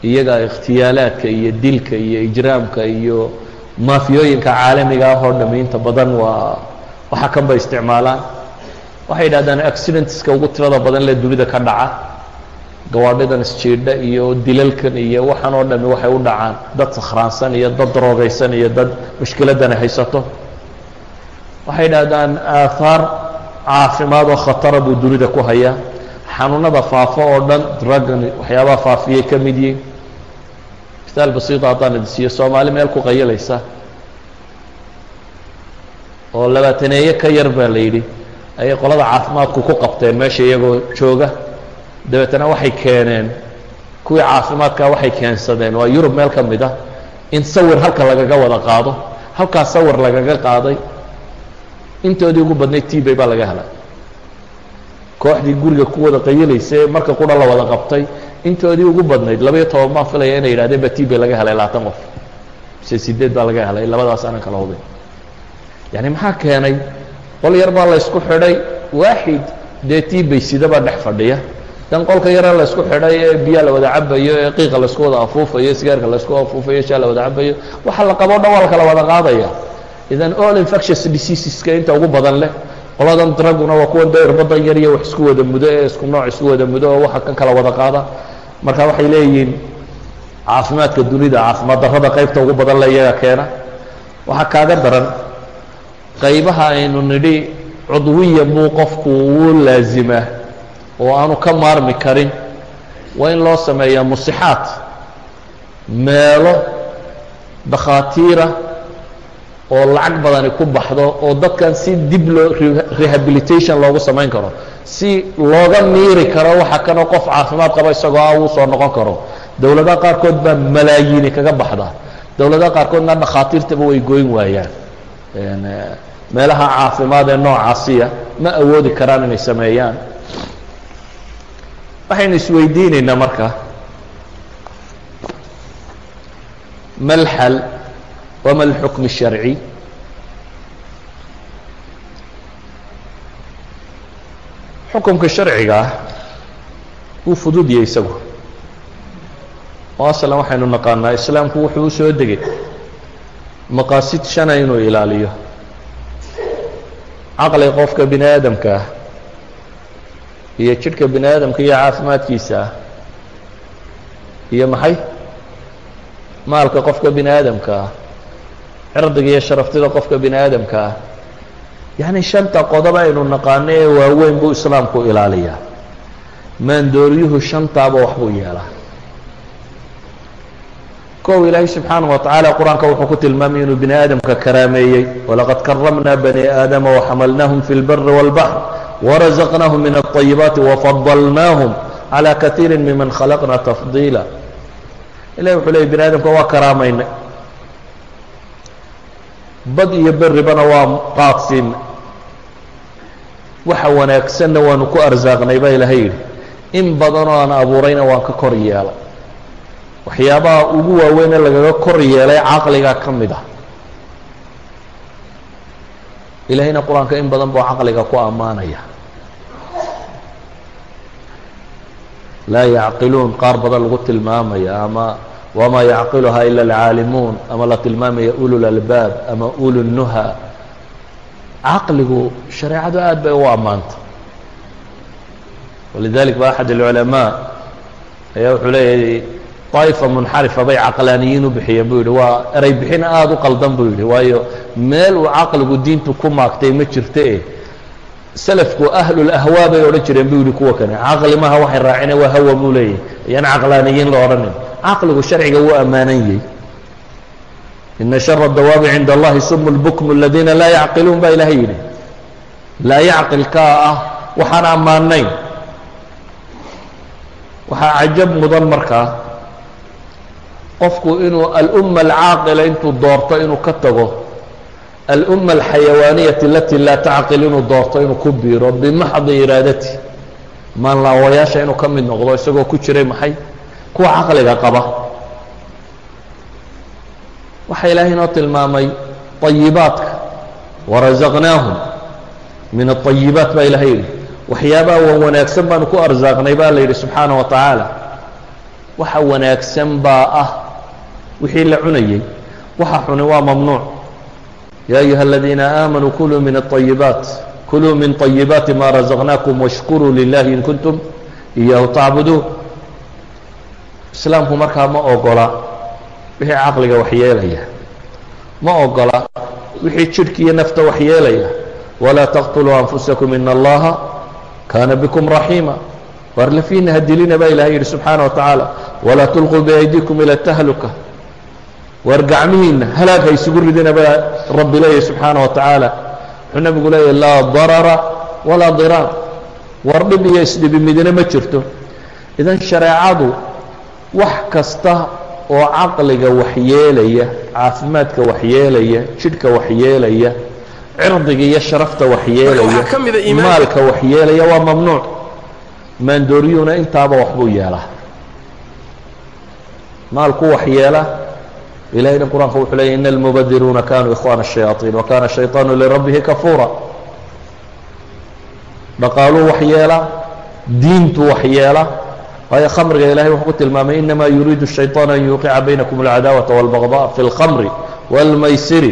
iyaga ikhtiyaalaadka iyo dilka iyo ijraamka iyo maafiyooyinka caalamiga ah oo dhami inta badan waa waxa kan bay isticmaalaan. Waxay yidhahdaan accidentska ugu tirada badan lee dunida ka dhaca gawaadhidan isjiidha iyo dilalkan iyo waxaan oo dhami waxay u dhacaan dad sakhraansan iyo dad daroogaysan iyo dad mushkiladani haysato. Waxay yidhahdaan aathaar caafimaad oo khatara buu dunida ku hayaa. Xanuunada faafo oo dhan dragani waxyaabaha faafiyay ka mid yihiin misaal basiita haddaan idi siiyo soomaali meel ku qayilaysa oo labaataneeye ka yar baa la yidhi ayay qolada caafimaadku ku qabteen meesha iyagoo jooga dabeetana waxay keeneen kuwii caafimaadkaa waxay keensadeen waa yurub meel ka mid ah in sawir halka lagaga wada qaado halkaas sawir lagaga qaaday intoodii ugu badnayd tibay baa laga helay. Kooxdii guriga ku wada qayilaysa marka qura la wada qabtay intoodii ugu badnayd labaiyo toban baan filaya inay yidhahdeen ba tibay laga helay labaatan qof. Mise sideed baa laga helay labadaas aanan kala hubin. Yani maxaa keenay qol yar baa la ysku xidhay waaxid dee tibay sidabaa dhex fadhiya dan qolka yara la ysku xidhay ee biyaa la wada cabayo ee qiiqa laysku wada afuufayo sigaarka laysku afuufayo shaa la wada cabayo waxa la qabo dhan waa la kala wada qaadaya. Idan all infectious diseaseska inta ugu badan leh qoladan draguna waa kuwan dee irbadan yar iyo wax isku wada mudo ee isku nooc isku wada mudo oo waxa kan kala wada qaada. Marka waxay leeyihiin caafimaadka dunida caafimaad darrada qaybta ugu badan le iyaga keena. Waxaa kaaga daran qaybaha aynu nidhi cudwiya buu qofku uu laazimaa oo aanu ka maarmi karin waa in loo sameeyaa musixaat meelo dakhaatiira oo lacag badani ku baxdo oo dadkan si dib loo rehabilitation loogu samayn karo si looga miiri karo waxa kanoo qof caafimaad qaba isagoo ah uu soo noqon karo. Dowladaha qaarkood baa malaayiini kaga baxda. Dowladaha qaarkoodna dhakhaatiirtaba way goyn waayaan. Meelaha caafimaad ee noocaasiya ma awoodi karaan inay sameeyaan waxaynu isweydiinaynaa markaa malxal wama alxukm الsharci xukumka sharciga ah wuu fudud yahay isagu. Oo aslan waxaynu naqaanaa islaamku wuxuu u soo degay. Maqaasid shana inuu ilaaliyo. Caqli qofka bini aadamka ah iyo jidhka bini aadamka iyo caafimaadkiisa ah iyo maxay maalka qofka bini aadamka ah cirdiga iyo sharaftida qofka bini aadamka ah yacni shanta qodob aynu naqaano ee waaweyn buu islaamku ilaaliyaa maandooryuhu shantaaba waxbuu yeelaa kow ilaahay subxaanaه wa tacaala qur-aanka wuxuu ku tilmaamay inuu bini aadamka karaameeyey walaqad karamna bani aadama waxamalnaahum fi اlbari wاlbaxr warazaqnaahum min الطayibaati wafadalnaahum calى kaiiri miman khalaqna tafdiila ilahi wuxuu leeyay bini aadamka waa karaamaynay bad iyo beribana waa qaadsiinay waxa wanaagsanna waanu ku arsaaqnay baa ilaahay yidhi in badanoo aan abuurayna waan ka kor yeelay waxyaabaha ugu waaweynee lagaga kor yeelay caqliga ka mid ah ilaahayna qur'aanka in badan buu caqliga ku ammaanaya. Laa yacqiluun qaar badan lagu tilmaamaya ama wamaa yacqiluhaa ila alcaalimuun ama la tilmaamaya ulu lalbaab ama ulu nuha. Caqligu shareecadu aad bay u ammaanta. Walidalik ba axad alculamaa ayaa wuxuu leeyahay daa'ifa munxarifa bay caqlaaniyiin u bixiyeen buu yidhi waa erey bixin aada u qaldan buu yidhi. Waayo meel uu caqligu diintu ku maagtay ma jirto e selafku ahlulahwaa bay odhan jireen buu yidhi kuwa kane caqli maha waxay raacine waa hawa buu leeyahy ayaan caqlaaniyiin la odhanin. Caqligu sharciga wuu ammaanan yahy ina shara dawaabi cinda allahi sumu lbukmu aladiina laa yacqiluun baa ilaahay yidhi. Laa yacqilkaa ah waxaan ammaanayn waxaa cajab mudan markaa qofku inuu alumma alcaaqila intuu doorto inuu ka tago alumma alxayawaaniyati alati laa tacqil inuu doorto inuu ku biiro bimaxdi iraadati maanlaawayaasha inuu ka mid noqdo isagoo ku jiray maxay kuwa caqliga qaba waxaa ilaahay inoo tilmaamay طayibaadka warazaqnaahum min الطayibaat baa ilahay yidhi waxyaabaha wan wanaagsan baanu ku arsaaqnay baa la yidhi subxaanaه wa tacaala waxa wanaagsan baa ah wixii la cunayey. Waxa xuni waa mamnuuc. Yaa ayuha aladiina aamanuu kuluu min aayibaat kuluu min طayibaati ma razaqnaakum washkuruu lilahi in kuntum iyaahu tacbuduun islaamku markaa ma ogola wixii caqliga waxyeelaya. Ma ogola wixii jidhka iyo nafta waxyeelaya. Walaa taqtuluu anfusakum in allaha kaana bikum raxiima barlafiina ha dilina baa ilahay yidhi subxaana wa tacaala walaa tulquu biaydiikum ila tahluka waar gacmihiinna halaag ha isugu ridina baa rabbi leeyahy subxaana wa tacaala wuxuu nabigu leeyahy laa darara walaa diraar war dhib iyo isdhibi midina ma jirto. Idan shareecadu wax kasta oo caqliga waxyeelaya caafimaadka waxyeelaya jidhka waxyeelaya cirdiga iyo sharafta waxyeelaya maalka waxyeelaya waa mamnuuc. Maandooriyuuna intaaba waxbuu yeelaa. Maalku waxyeela ilahayna qur-aanka wuxuu leeyay ina almubadiruuna kanuu ikhwana الشhayaaطiin wakana الshayطaanu lirabbihi kafuura dhaqaaluu waxyeela diintu waxyeela waayo khamriga ilahay wuxuu ku tilmaamay inama yuriidu الshayطaan an yuuqica baynakum اlcadaawaةa wاlbagضاء fi اlkhamri wاlmaysiri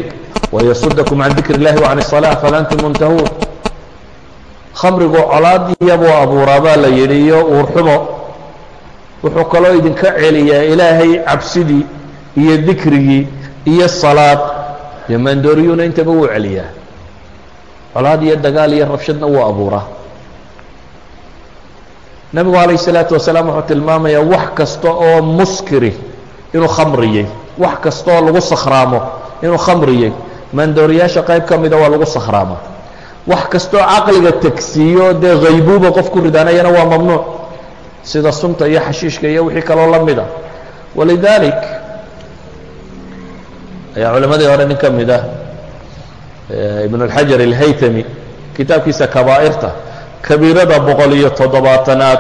wayasudakum can dikr اllahi وcan الصلاة fala antum muntahuun khamrigu colaadiyabuu abuuraa baa la yidhi iyo uurxumo wuxuu kaloo idinka celiyaa ilaahay cabsidii iyo dikrigii iyo salaad. Iyo maandooriyuuna intaba wuu celiyaa. Colaad iyo dagaal iyo rabshadna wuu abuuraa. Nebigu calayh الsalaatu wasalaam wuxuu tilmaamayaa wax kasta oo muskiri inuu khamriyey. Wax kasta oo lagu sakhraamo inuu khamriyey. Maandooriyaasha qayb ka mida waa lagu sakhraama wax kastoo caqliga tegsiiyo dee haybuuba qof ku ridaanayana waa mamnuuc. Sida sunta iyo xashiishka iyo wixii kaloo la mida. Walidalik ayaa culimadii hore nin ka mid ah ibn اlxajar alhaytami kitaabkiisa kabaa'irta kabiirada boqol iyo toddobaatanaad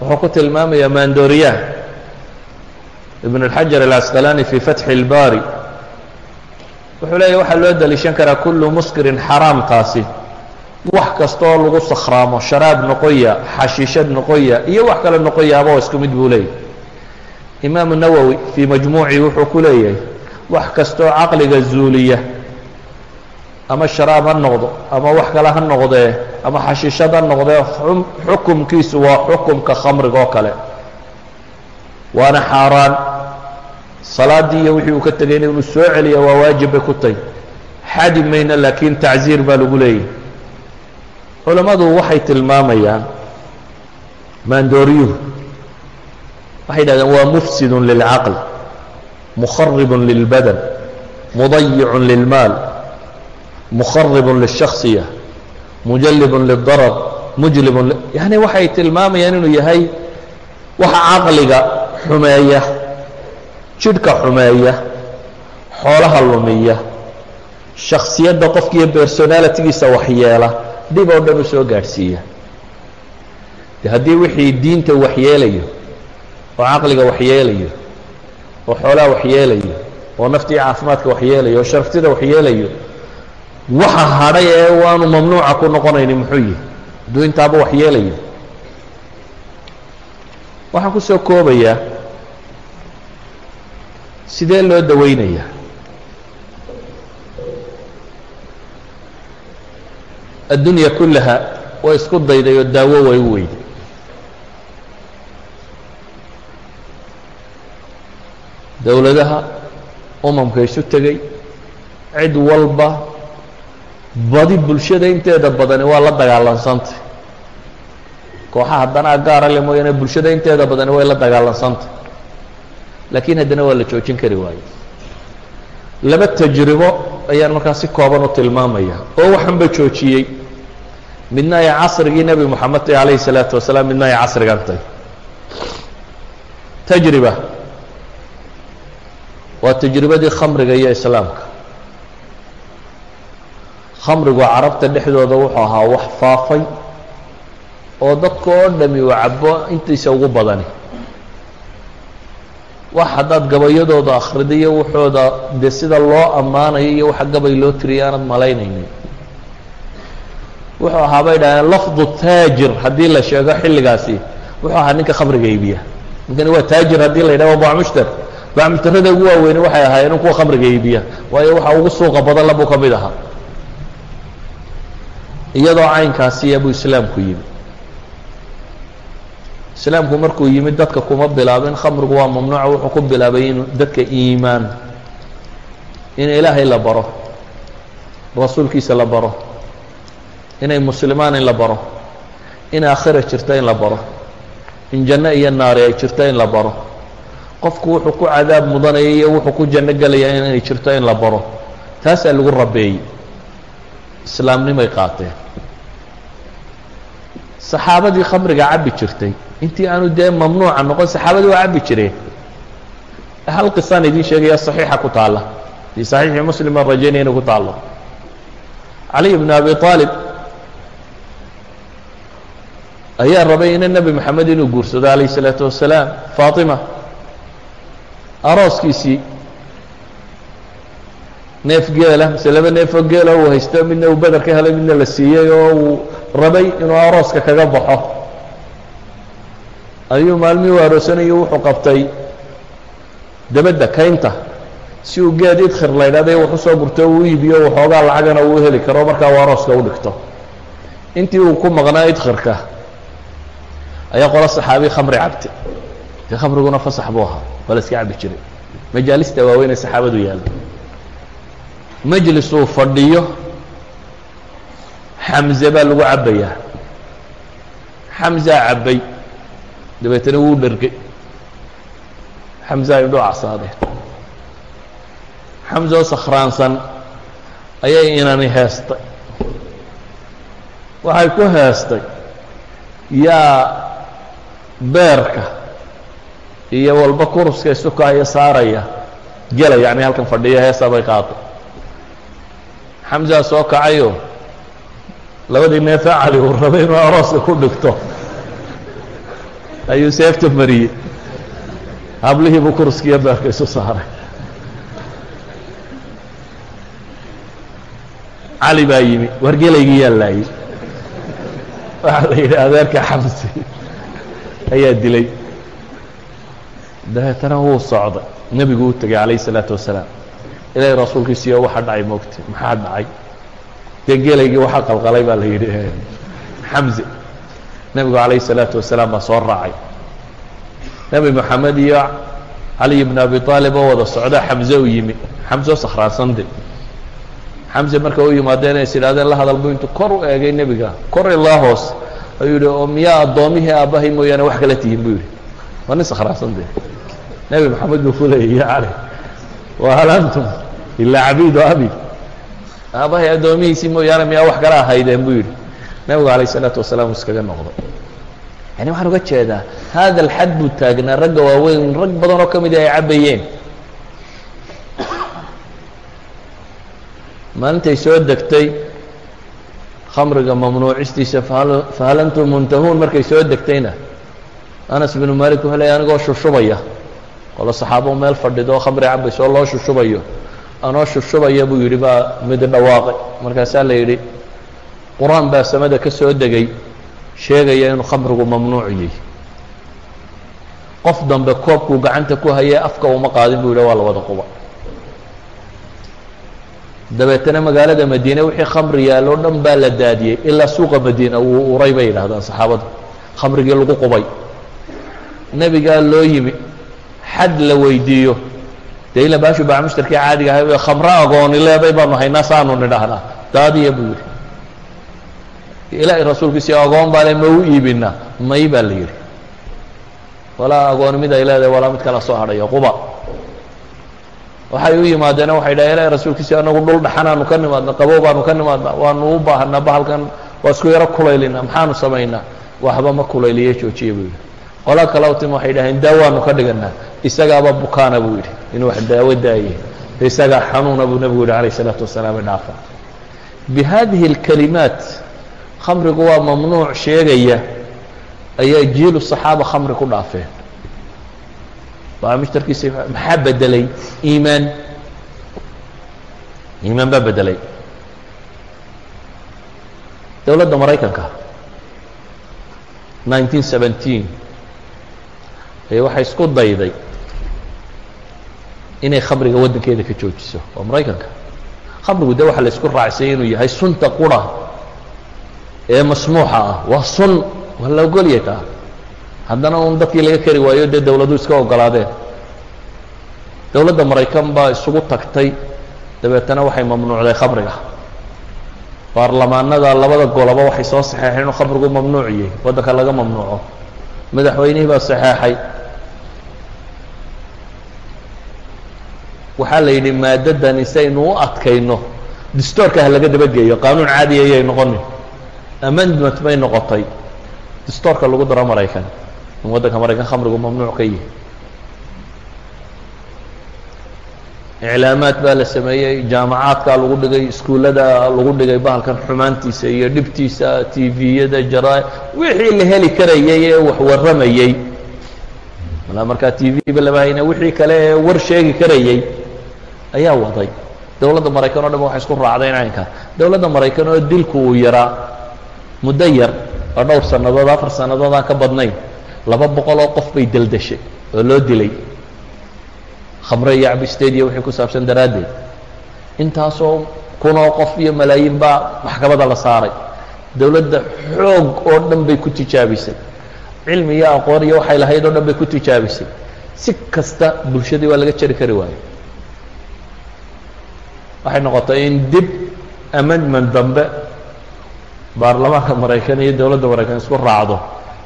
wuxuu ku tilmaamayaa maandooriyaha ibn اlxajar alasqalani fi fatxi اlbari wuxuu leeyahy waxaa loo daliishan karaa kullu muskirin xaraamkaasi wax kastaoo lagu sakhraamo sharaab noqoya xashiishad noqoya iyo wax kale noqoyaaba oo isku mid buu leeyahy imaamu nawowi fii majmuuci wuxuu ku leeyahay wax kastaoo caqliga zuuliya ama sharaab ha noqdo ama wax kale ha noqdee ama xashiishad ha noqdee xukumkiisu waa xukumka khamriga oo kale. Waana xaaraan. Salaaddii iyo wixii uu ka tegayna inuu soo celiya waa waajib bay ku tahy xadi mayna laakiin tacziir baa lagu leeyahy culammadu waxay tilmaamayaan maandooriyuhu. Waxay yidhahdeen waa mufsidun lilcaql mukharibun lilbadan mudayicun lilmaal mukharibun lilshaksiya mujalibun lidarar mujlibun yani waxay tilmaamayaan inuu yahay waxa caqliga xumeeya jidhka xumeeya xoolaha lumiya shaksiyadda qofkiiyo personalitigiisa waxyeela dhib oo dhan u soo gaadhsiiya. Haddii wixii diinta waxyeelayo oo caqliga waxyeelayo oo xoolaha waxyeelayo oo naftii caafimaadka waxyeelayo oo sharaftida waxyeelayo waxa hadhay ee waanu mamnuuca ku noqonayni muxuu yihi hadduu intaaba waxyeelayo waxaan ku koobayaa sidee loo daweynayaa? Addunya kullaha way isku dayday oo daawo way u weyday dowladaha umamka isu tegey. Cid walba badi bulshada inteeda badani waa la dagaalansantay kooxaha danaa gaara le mooyaane bulshada inteeda badani way la dagaalansantay laakiin haddana waa la joojin kari waaye. Laba tajribo ayaan markaa si kooban u tilmaamaya oo waxanba joojiyey. Midna ay casrigii nebi moxamed tahy alayhi الsalaatu wasalaam midna ay casrigan tahy tajriba waa tajribadii khamriga iyo islaamka. Khamrigu carabta dhexdooda wuxuu ahaa wax faafay oo dadka oo dhami uu cabo intiisa ugu badani. Wax haddaad gabayadooda akhrido iyo waxooda dee sida loo ammaanayo iyo waxa gabay loo tiriya aanad malaynaynin. Wuxuu ahaa bay dhahdeen lafdu taajir haddii la sheego xilligaasi. Wuxuu ahaa ninka khamriga iibiya. Ninkani waa taajir haddii la yidhaho bacmushtar bacmushtarada ugu waaweyne waxay ahaayeen in kuwa khamriga iibiya waayo waxa ugu suuqa badan labuu ka mid ahaa. Iyadoo caynkaasiya buu islaamku yimi islaamku markuu yimid dadka kuma bilaabin. Khamrigu waa mamnuuca wuxuu ku bilaabay inuu dadka iimaan in ilaahay la baro rasuulkiisa la baro inay muslimaan in la baro in aakhira jirta in la baro in janno iyo naari ay jirto in la baro qofku wuxuu ku cadaab mudanaya iyo wuxuu ku janno gelaya inay jirto in la baro. Taasaa lagu rabeeyey. Islaamnimay qaateen. Saxaabadii khamriga cabbi jirtay. Intii aanu dee mamnuuca noqon saxaabadii waa cabbi jireen. Hal qisaan idiin sheegaya saxiixa ku taalla. Fii saxiixi muslim aan rajaynaya inay ku taallo caliy bn abi aalib ayaa rabay ina nebi moxamed inuu guursado calayh الsalaatu wasalaam faatima arooskiisii. Neef geela mise laba neefoo geela uu haysto midna uu beder ka helay midna la siiyey oo uu rabay inuu arooska kaga baxo. Ayuu maalmihii u aroosanayo wuxuu qabtay debedda kaynta. Si uu geed idkhir la ydhahday wax u soo gurto uu iibiyo waxoogaa lacagana uu heli karo markaa uu arooska u dhigto. Intii uu ku maqnaa idkhirka ayaa qolo saxaabi khamri cabtay dee khamriguna fasax buu ahaa waa la iska cabi jiray. Majaalista waaweyn ee saxaabadu yaalla majlis uu fadhiyo xamze baa lagu cabbayaa. Xamzaa cabbay dabeetana wuu dhergay xamza ay dhuucsaadeen xamza oo sakhraansan ayay inani heestay waxay ku heestay yaa beerka iyo walba kuruska isukaayo saaraya. Gela yacni halkan fadhiya heesaa bay qaaday soo kacayo. Labadii neefee cali uu rabay inuu arooska ku dhigto. Ayuu seefta mariyey. Hablihii buu kuruskiiyo beerka isu saaray. Cali baa yimi. Wargelaygii yaa laayey waxaa la yidhi adeerka xamsi ayaa dilay dabeetana wuu socday. Nebigu u tegay calayh isalaatu wasalaam. Ilaahay rasuulkiisiyo waxa dhacay moogta maxaa dhacay? Dee gelaygii waxaa qalqalay baa la yidhi. Xamze nebigu calayh isalaatu wasalaam baa soo raacay. Nebi moxamed iyo cali ibn abi aalib oo wada socda xamze u yimi. Xamzeo sakhraasande xamze marka u yimaadeen is idhahdeen la hadal buu intuu kor u eegay nebiga. Kor ilaa hoos. Ayuu yidhi oo miyaa addoommihii aabbahay mooyaane wax kala tihiin buu yidhi waa nin sakhraansande nebi moxamed buu ku leeyay ya cali. Wa hal antum ilaa cabiidu abi. Aabbahay addoomihiisii mooyaane miyaa wax kala ahaydeen buu yidhi. Nebigu calayh isalaatu wasalaam uu iskaga noqday yani waxaan uga jeedaa hada alxad buu taagnaa ragga waaweyn rag badan oo ka mida ay cabbayeen. Maalintay soo degtay khamriga mamnuucistiisa fahal antum muntahuun markay soo degtayna anas binu malik wuxuu leeyay anigoo shushubaya. Qolo saxaabo meel fadhido khamri cabayso oo loo shushubayo. Anoo shushubaya buu yidhi baa mid dhawaaqay. Markaasaa la yidhi qur'aan baa samada ka soo degay sheegaya inuu khamrigu mamnuuc yahy qof dambe koobkuu gacanta ku hayay afka uma qaadin buu yidhi waa la wada quba. Dabeetana magaalada madiine wixii khamri yaalo o dhan baa la daadiyey ilaa suuqa madiina wuu uray bay yidhahdaan saxaabadu. Khamrigii lagu qubay nebigaa loo yimi xad la weydiiyo. Dee ila baashu baa mushtarkii caadiga ahay khamro agooni leeday baanu haynaa saanu nidhaahnaa daadiya buu yidhi. Ilaahay rasuulkiisi agoon baa le ma u iibinaa. May baa la yidhi. Walaa agooni mid ay leedahay walaa mid kala soo hadhayo quba. Waxay u yimaadeena waxay dhaha ilahay rasuulkiisi anagu dhul dhaxanaanu ka nimaadna qabow baanu ka nimaadnaa waanu u baahanaa bahalkan waa isku yaro kulaylina maxaanu samaynaa? Waxba ma kulayliye joojiya buu yidhi qolaa kalawtim waxay dhaheen daawaanu ka dhiganaa. Isagaaba bukaana buu yidhi inuu wax daawo daaye isagaa xanuuna buu nebigu yidhi alayh salaatu wasalaam dhaafa. Bi haadihi khamrigu waa mamnuuc sheegaya ayaa jiilu صaxaaba khamri ku dhaafeen. Waa mishtarkiisa maxaa bedelay? Iimaan. Iimaan baa bedelay. Dowladda maraykanka nineteen seventeen ee waxay isku dayday inay khamriga waddankeeda ka joojiso. Waa maraykanka. Khamrigu de waxa la isku raacsayay inuu yahay sunta qura ee masmuuxa ah. Waa sun waa la ogolya taa. Haddana un dadkii laga kari waayo dee dowladuhu iska ogolaadeen dowladda maraykan baa isugu tagtay. Dabeetana waxay mamnuucday khamriga baarlamaanada labada goloba waxay soo saxeexeen inuu khamrigu mamnuuc yahay. Waddanka laga mamnuuco. Madaxweynihii baa saxeexay waxaa la yidhi maadadani si aynu u adkayno. Distoorka ha laga dabageeyo qaanuun caadiya ayay noqonin amendment bay noqotay. Distoorka lagu daro maraykan in waddanka maraykan khamrigu mamnuuc ka yihi iclaamaad baa la sameeyey jaamacaadkaa lagu dhigay iskuullada lagu dhigay bahalkan xumaantiisa iyo dhibtiisa tviyada jaraa wixii la heli karayay ee wax warramayey malaa markaa t v-ba lama hayna wixii kale ee war sheegi karayey ayaa waday. Dowladda maraykan o dhan waxay isku raacday caynka. Dowladda maraykan oo dilku uu yaraa. Muddo yar oo dhowr sannadood afar sannadood aan ka badnayn laba boqol oo qof bay deldeshay oo loo dilay. Khamre iyo cabisteed iyo wixii ku saabsan daraaddeed. Intaasoo kunoo qof iyo malaayiin baa maxkamadda la saaray. Dowladda xoog oo dhan bay ku tijaabisay cilmi iyo aqoon iyo waxay lahayd oo dhan bay ku tijaabisay si kasta bulshadii waa laga jari kari waayo waxay noqotay in dib amendment dambe baarlamaanka maraykan iyo dowladda maraykan isku raacdo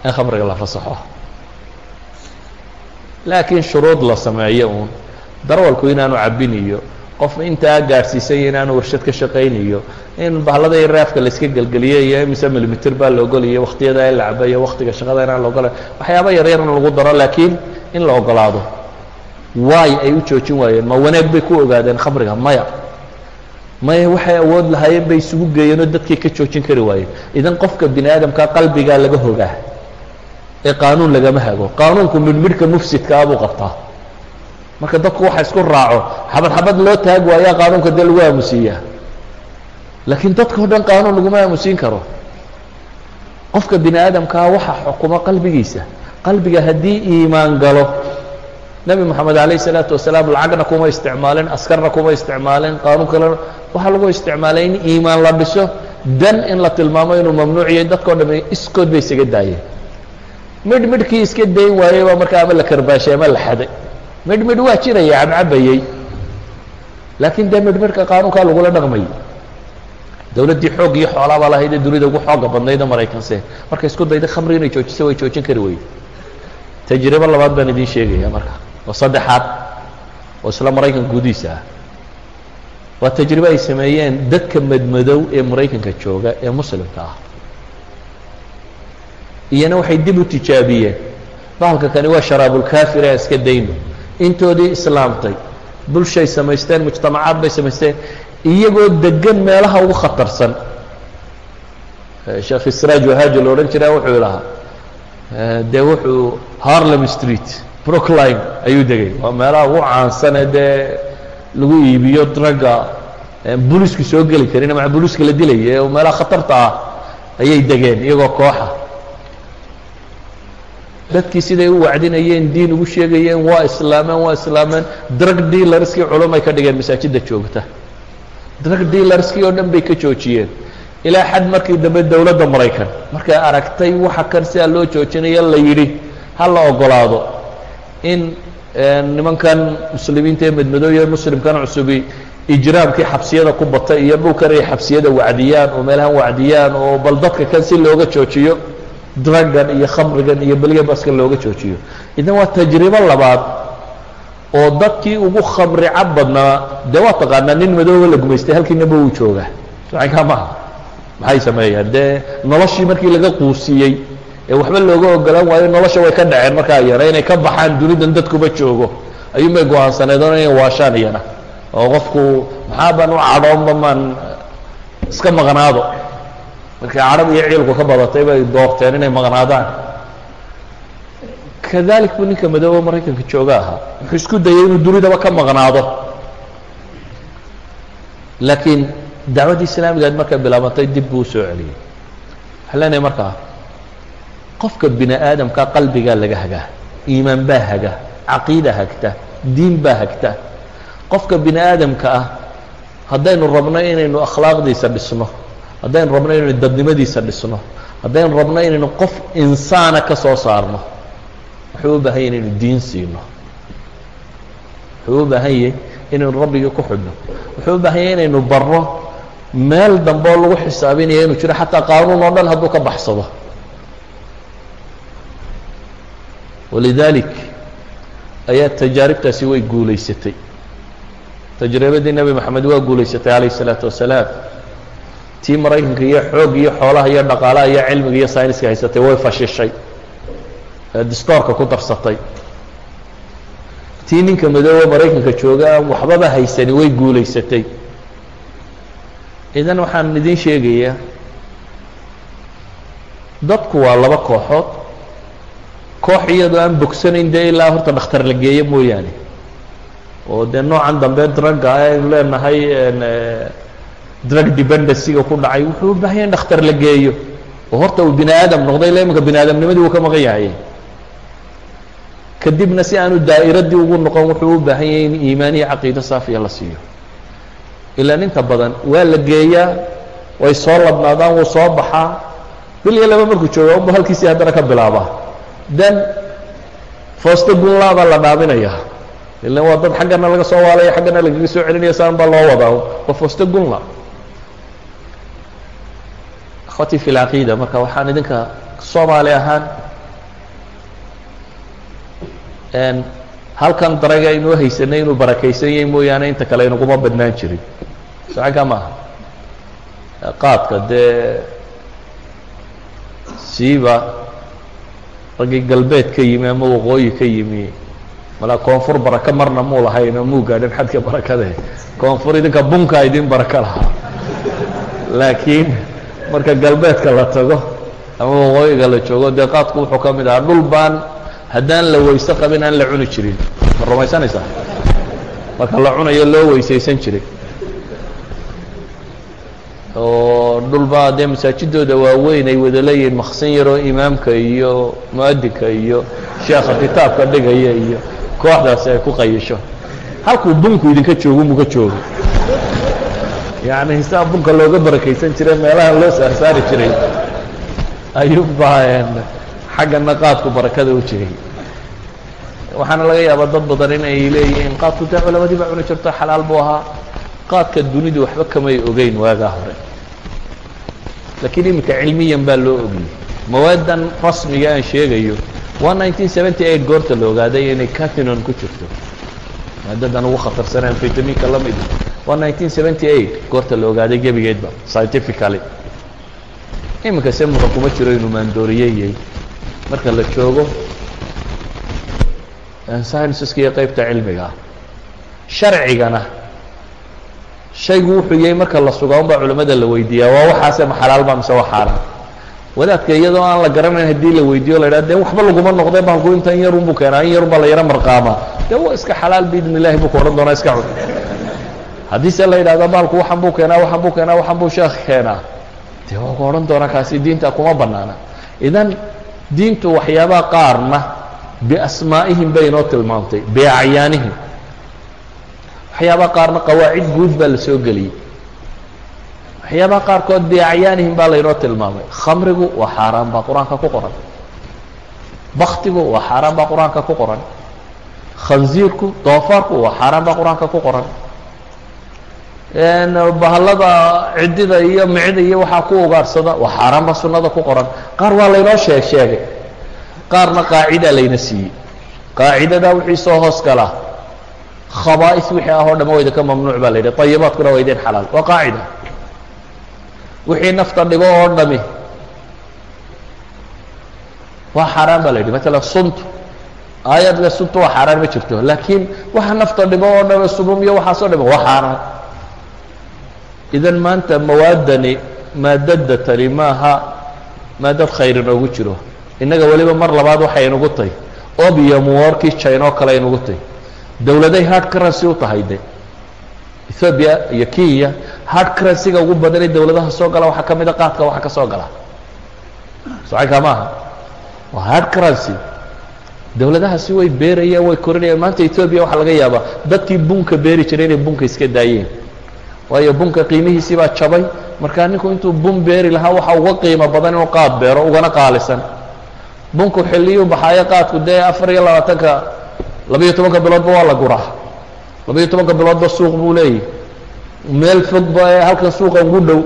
in khamriga la fasaxo. Laakiin shuruud la sameeyo uun darwalku inaanu cabin iyo qof intaa gaadhsiisay inaanu warshad ka shaqayniyo in bahlada iyo raafka la iska gelgeliyo iyo imise milimitir baa la ogoliyo waktiyada in la cabayo waktiga shaqada inaan la ogolay waxyaaba yaryar in lagu daro laakiin in la ogolaado waay ay u joojin waayeen ma wanaag bay ku ogaadeen khamriga maya maya waxay awood lahaayeen bay isugu geeyeenoo dadkay ka joojin kari waayeen. Idan qofka bini aadamka qalbigaa laga hogaa ee qaanuun lagama hago. Qaanuunku midhmidhka mufsidkaa buu qabtaa. Marka dadku waxa isku raaco xabad xabad loo taag waayaa qaanuunka dee lagu aamusiiyaa laakiin dadka o dhan qaanuun laguma aamusiin karo. Qofka bini aadamkaa waxa xukuma qalbigiisa. Qalbiga haddii iimaan galo nebi moxamed alayh الsalaatu wasalaam lacagna kuma isticmaalin askarna kuma isticmaalin qaanuun kalena waxaa lagu isticmaalay in iimaan la dhiso dan in la tilmaamo inuu mamnuuciyay dadkao dham iskood bay isaga daayeen. Midh midhkii iska dayn waayey baa markaa ama la karbaashay ama la xaday. Midh midh waa jiraya cabcabayey laakiin dee midh midhka qaanuunkaa lagula dhaqmayay dowladdii xoog iyo xoolaabaa lahayd ee dunida ugu xooga badnayda maraykanse. Markay isku dayday khamri inay joojisa way joojin kari weyde tajribo labaad baan idiin sheegaya marka oo saddexaad oo isla maraykan gudihiisa ah. Waa tajribo ay sameeyeen dadka madmadow ee maraykanka jooga ee muslimka ah. Iyana waxay dib u tijaabiyeen. Bahalka kani waa sharaabulkaafir ee iska dayno. Intoodii islaamtay bulshay samaysteen mujtamacaad bay samaysteen iyagoo degan meelaha ugu khatarsan. Sheekh israaj wahaaji la odhan jiraa wuxuu lahaa dee wuxuu harlem street brookline ayuu degay. Waa meelaha ugu caansanee dee lagu iibiyo dragga bulisku soo geli karin ama buliska la dilaya ee meelaha khatarta ah ayay degeen iyagoo kooxa. Dadkii siday u wacdinayeen diin ugu sheegayeen waa islaameen waa islaameen drug dealerskii culumay ka dhigeen masaajidda joogta. Drug dealerskii oo dhan bay ka joojiyeen. Ilaa xad markii dambe dowladda maraykan markay aragtay waxa kan sidaa loo joojinaya la yidhi ha la ogolaado in nimankan muslimiinta ee madmadooya muslimkan cusubi ijraamkii xabsiyada ku batay iyo dhulkan ay xabsiyada wacdiyaan oo meelahan wacdiyaan oo bal dadka kan si looga joojiyo dragan iyo khamrigan iyo belyabaska looga joojiyo. Idan waa tajribo labaad oo dadkii ugu khamri cab badnaa dee waa taqaanaa nin madooba la gumaystay halkiinaba uu joogaa. Socankaa maaha maxay sameeyaan? Dee noloshii markii laga quusiyey ee waxba looga ogolaan waayo nolosha way ka dhaceen markaa yara inay ka baxaan dunidan dadkuba joogo. Ayuunbay go'aansaneedoon inay waashaan iyana oo qofku maxaa baan u cadhoonba maan iska maqnaado. Markay cadhab iyo ciilku ka badatay bay doorteen inay maqnaadaan. Kadalik buu ninka madooba maraykanka jooga ahaa. Wuxuu isku dayay inuu dunidaba ka maqnaado. Laakiin dacwaddii islaamigaad markay bilaabantay dib buu u soo celiyey. Waxaa leenahay markaa qofka bini aadamka qalbigaa laga hagaa iimaan baa haga caqiida hagta diin baa hagta. Qofka bini aadamka ah haddaynu rabno inaynu akhlaaqdiisa dhisno haddaynu rabno inaynu dadnimadiisa dhisno haddaynu rabno inaynu qof insaana ka soo saarno wuxuu u baahan yahy inaynu diin siino. Wuxuu u baahan yahay inaynu rabbigii ku xidhno. Wuxuu u baahan yahay inaynu barno meel dambe oo lagu xisaabinaya inuu jiro xataa qaanuun oo dhan hadduu ka baxsado walidalik ayaa tajaaribtaasi way guulaysatay tajribadii nebi moxamed waa guulaysatay calayh الsalaatu wasalaam tii maraykanka iyo xoog iyo xoolaha iyo dhaqaalaha iyo cilmiga iyo sayniska haysatay way fashishay ee ku darsatay tii ninka madoobe maraykanka jooga aan waxbaba haysani way guulaysatay idan waxaan idiin sheegayaa dadku waa laba kooxood koox iyadoo aan bogsanayn dee ilaa horta dhakhtar la geeyo mooyaane. Oo dee noocan dambe drugga aynu leenahay drug dependencyga ku dhacay wuxuu u baahan yahay in dhakhtar la geeyo. Oo horta uu bini aadam noqday ila imanka bini aadamnimadii wuu ka maqan yahay. Kadibna si aanu daa'iradii ugu noqon wuxuu u baahan yahay in iimaan iyo caqiido saafiya la siiyo. Ilaan inta badan waa la geeyaa way soo labnaadaan wuu soo baxaa. Bil iyo laba markuu jooga unba halkiisii haddana ka bilaabaa then fooste gunlaabaa la dhaaminayaa ilan waa dad xaggana laga soo waalaya xaggana lagaga soo celinaya saan baa loo wadaa waa fooste gunla akhwati fi lcaqiida marka waxaan idinka soomaali ahaan halkan daraga inuu haysanay inuu barakaysan yahay mooyaane inta kale inaguma badnaan jirin. Saca maaha qaadka dee siiba raggii galbeed ka yimi ama waqooyi ka yimi. Malaa koonfur baraka marna muu lahayn oo muu gaadhin xadka barakade koonfur idinka bunka idin baraka lahaa. Laakiin marka galbeedka la tago ama waqooyiga la joogo dee qaadku wuxuu ka mid ahaa dhul baan. Haddaan la weyse qabin aan la cuni jirin. Ma rumaysanaysaa? Marka la cunayo loo weysaysan jiray oo dhulbaa dee masaajidooda waaweyn ay wada leeyihiin maksin yaroo imaamka iyo mu'adinka iyo sheekha kitaabka dhigaya iyo kooxdaasi ay ku qayisho. Halkuu bunku idinka joogo muka joogo yacni hisaab bunka looga barakaysan jiray meelaha loo saarsaari jiray ayuunbaa xaggana qaadku barakada u jiray. Waxaana laga yaabaa dad badan in ay leeyihiin qaadku dee culamadii baa cuni jirto xalaal buu ahaa. Qaadka dunidu waxba kamay ogeyn waagaa hore laakiin iminka cilmiyan baa loo ogiyey mawaadan rasmiga aan sheegayo waa nineteen seventy eight goorta la ogaaday inay catinon ku jirto. Maadadan ugu khatarsanaan vitaminka la mid waa nineteen seventy eight goorta la ogaaday gebigeedba scientifically. Iminka se muran kuma jiro inuu maandooriyeyey marka la joogo scienceska iyo qeybta cilmiga ah sharcigana shaygu wuxuu yahay marka la sugaa un baa culamada la weydiiyaa. Waa waxaase ma xalaalba mise waa xaaraan wadaadka iyadoo aan la garanayn haddii la weydiiyo la idhaha de waxba laguma noqday balku intan yarun buu keenaa in yarun baa la yaro marqaamaa de waa iska xalaal biidn illahi buu ku odhan doonaa iska cun. Haddiise la yidhahdo baalku waxan buu keenaa waxan buu keenaa waxan buu sheekh keenaa. De waa ku odhan doonaa kaasi diinta kuma banaana idan diintu waxyaabaha qaarna biasmaa'ihim bay inoo tilmaamtay biacyaanihim waxyaabaha qaarna qawaacid guud baa la soo geliyey. waxyaabaha qaarkood biacyaanihim baa laynoo tilmaamay. khamrigu waa xaaraan baa qur'aanka ku qoran. baktigu waa xaaraan baa qur'aanka ku qoran. khanziirku doofaarku waa xaaraan baa qur'aanka ku qoran. Bahalada ciddida iyo micida iyo waxaa ku ugaarsada waa xaaraan baa sunnada ku qoran. qaar waa laynoo sheeg sheegay. qaarna qaacidaa layna siiyey. qaacidadaa wixii soo hoos galaa khabaa'is wixii ah oo dham wa idinka mamnuuc baa la yidhi ayibaadkuna waa idin xalaal waa qaacida wixii nafta dhibo oo dhami waa xaaraan baa la yidhi. Matalan suntu aayad le suntu waa xaaraan ma jirto laakiin waxa nafta dhibo oo dhame subum iyo waxaasoo dhame waa xaaraan. Idan maanta mawaadani maadada tani maaha maadad khayr inoogu jiro innaga weliba mar labaad waxay inugu tahy obium warkii china oo kale inugu tahy dowladay hard currency u tahay de. Ethoobiya iyo kenya hard currencyga ugu badanay dowladaha soo gala waxaa ka mida qaadka waxa ka soo gala. Socanka maaha. Waa hard currency. Dowladahaasi way beerayaan way korinayaan maanta ethoobiya waxaa laga yaabaa dadkii bunka beeri jiray inay bunka iska daayeen. Waayo bunka qiimihiisii baa jabay. Markaa ninku intuu bun beeri lahaa waxa uga qiimo badan inuu qaad beero ugana qaalisan. Bunku xilliyuu baxaayo qaadku dee afar iyo labaatanka labayo tobanka biloodba waa la guraa. Labayo tobanka biloodba suuq buu leeyahy. Meel fogba ee halkan suuqa ugu dhow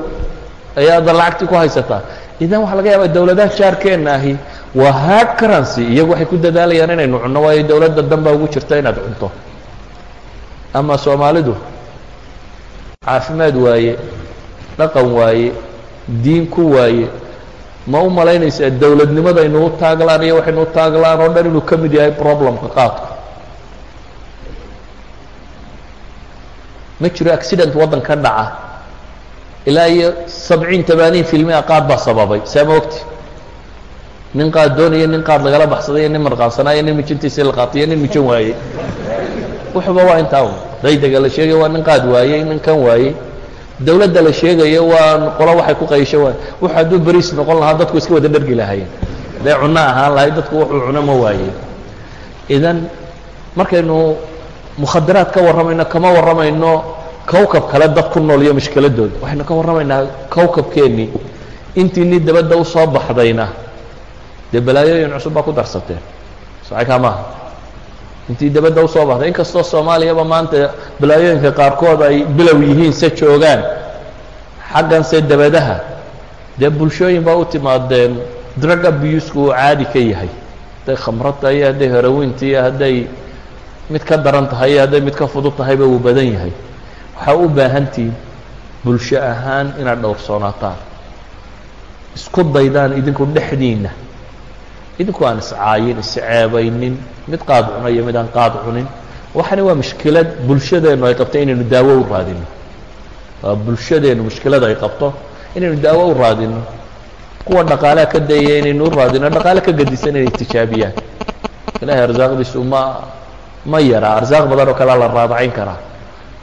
ayaada lacagtii ku haysataa idan waxaa laga yaabaa dowladaha jaarkeenna ahi waa hard currency iyagu waxay ku dadaalayaan inaynu cunno waayo dowladda dan baa ugu jirta inaad cunto. Ama soomaalidu caafimaad waaye dhaqan waaye diin ku waaye ma u malaynaysaa dowladnimada aynu u taaglaan iyo waxaynu u taaglaan oo dhan inuu ka mid yahay problemka qaadku ma jiro accident waddan ka dhaca. Ilaa iyo sabciin tamaaniin filmia qaad baa sababay saa ma ogti? Nin qaad doonaya nin qaad lagala baxsaday iyo nin marqaansanaayo nin mijintiisii la qaatay iyo nin mijan waayey wuxuba waa intaa un daydaga la sheegaya waa nin qaad waayey nin kan waayey dowladda la sheegayo waa qolo waxay ku qaysho waay wuxu hadduu beriis noqon lahaa dadku iska wada dhergi lahaayeen. Hadday cunno ahaan lahay dadku wuxuu cuno ma waayeen idan markaynu mukhadaraad ka warramayno kama warramayno kowkab kale dad ku nool iyo mushkiladooda waxaynu ka warramaynaa kowkabkeennii intiinii dabadda u soo baxdayna dee balaayooyin cusub baa ku darsateen. Sacaykaa maaha? Intii dabadda u soo baxday inkastoo soomaaliyaba maanta balaayooyinka qaarkood ay bilow yihiin se joogaan xaggan se dabadaha dee bulshooyin baa u timaadeen drug abusku uu caadi ka yahay. Hadday khamrad tahay iyo hadday harawiinta iyo hadday mid ka daran tahay iyo hadday mid ka fudud tahayba uu badan yahay. Waxaa u baahantihin bulsho ahaan inaad dhowrsoonaataan. Isku daydaan idinku dhexdiinna. Idinku aan iscaayin isceebaynin mid qaad cuna iyo mid aan qaad cunin. Waxani waa mushkilad bulshadeennu ay qabto inaynu daawo u raadino waa bulshadeennu mushkilada ay qabto inaynu daawo u raadino kuwa dhaqaalaha ka dayaya inaynu u raadino dhaqaale ka gadisan inay tijaabiyaan ilaahay arsaaqdiisu ma ma yaraa arsaaq badan oo kalea la raadacayn karaa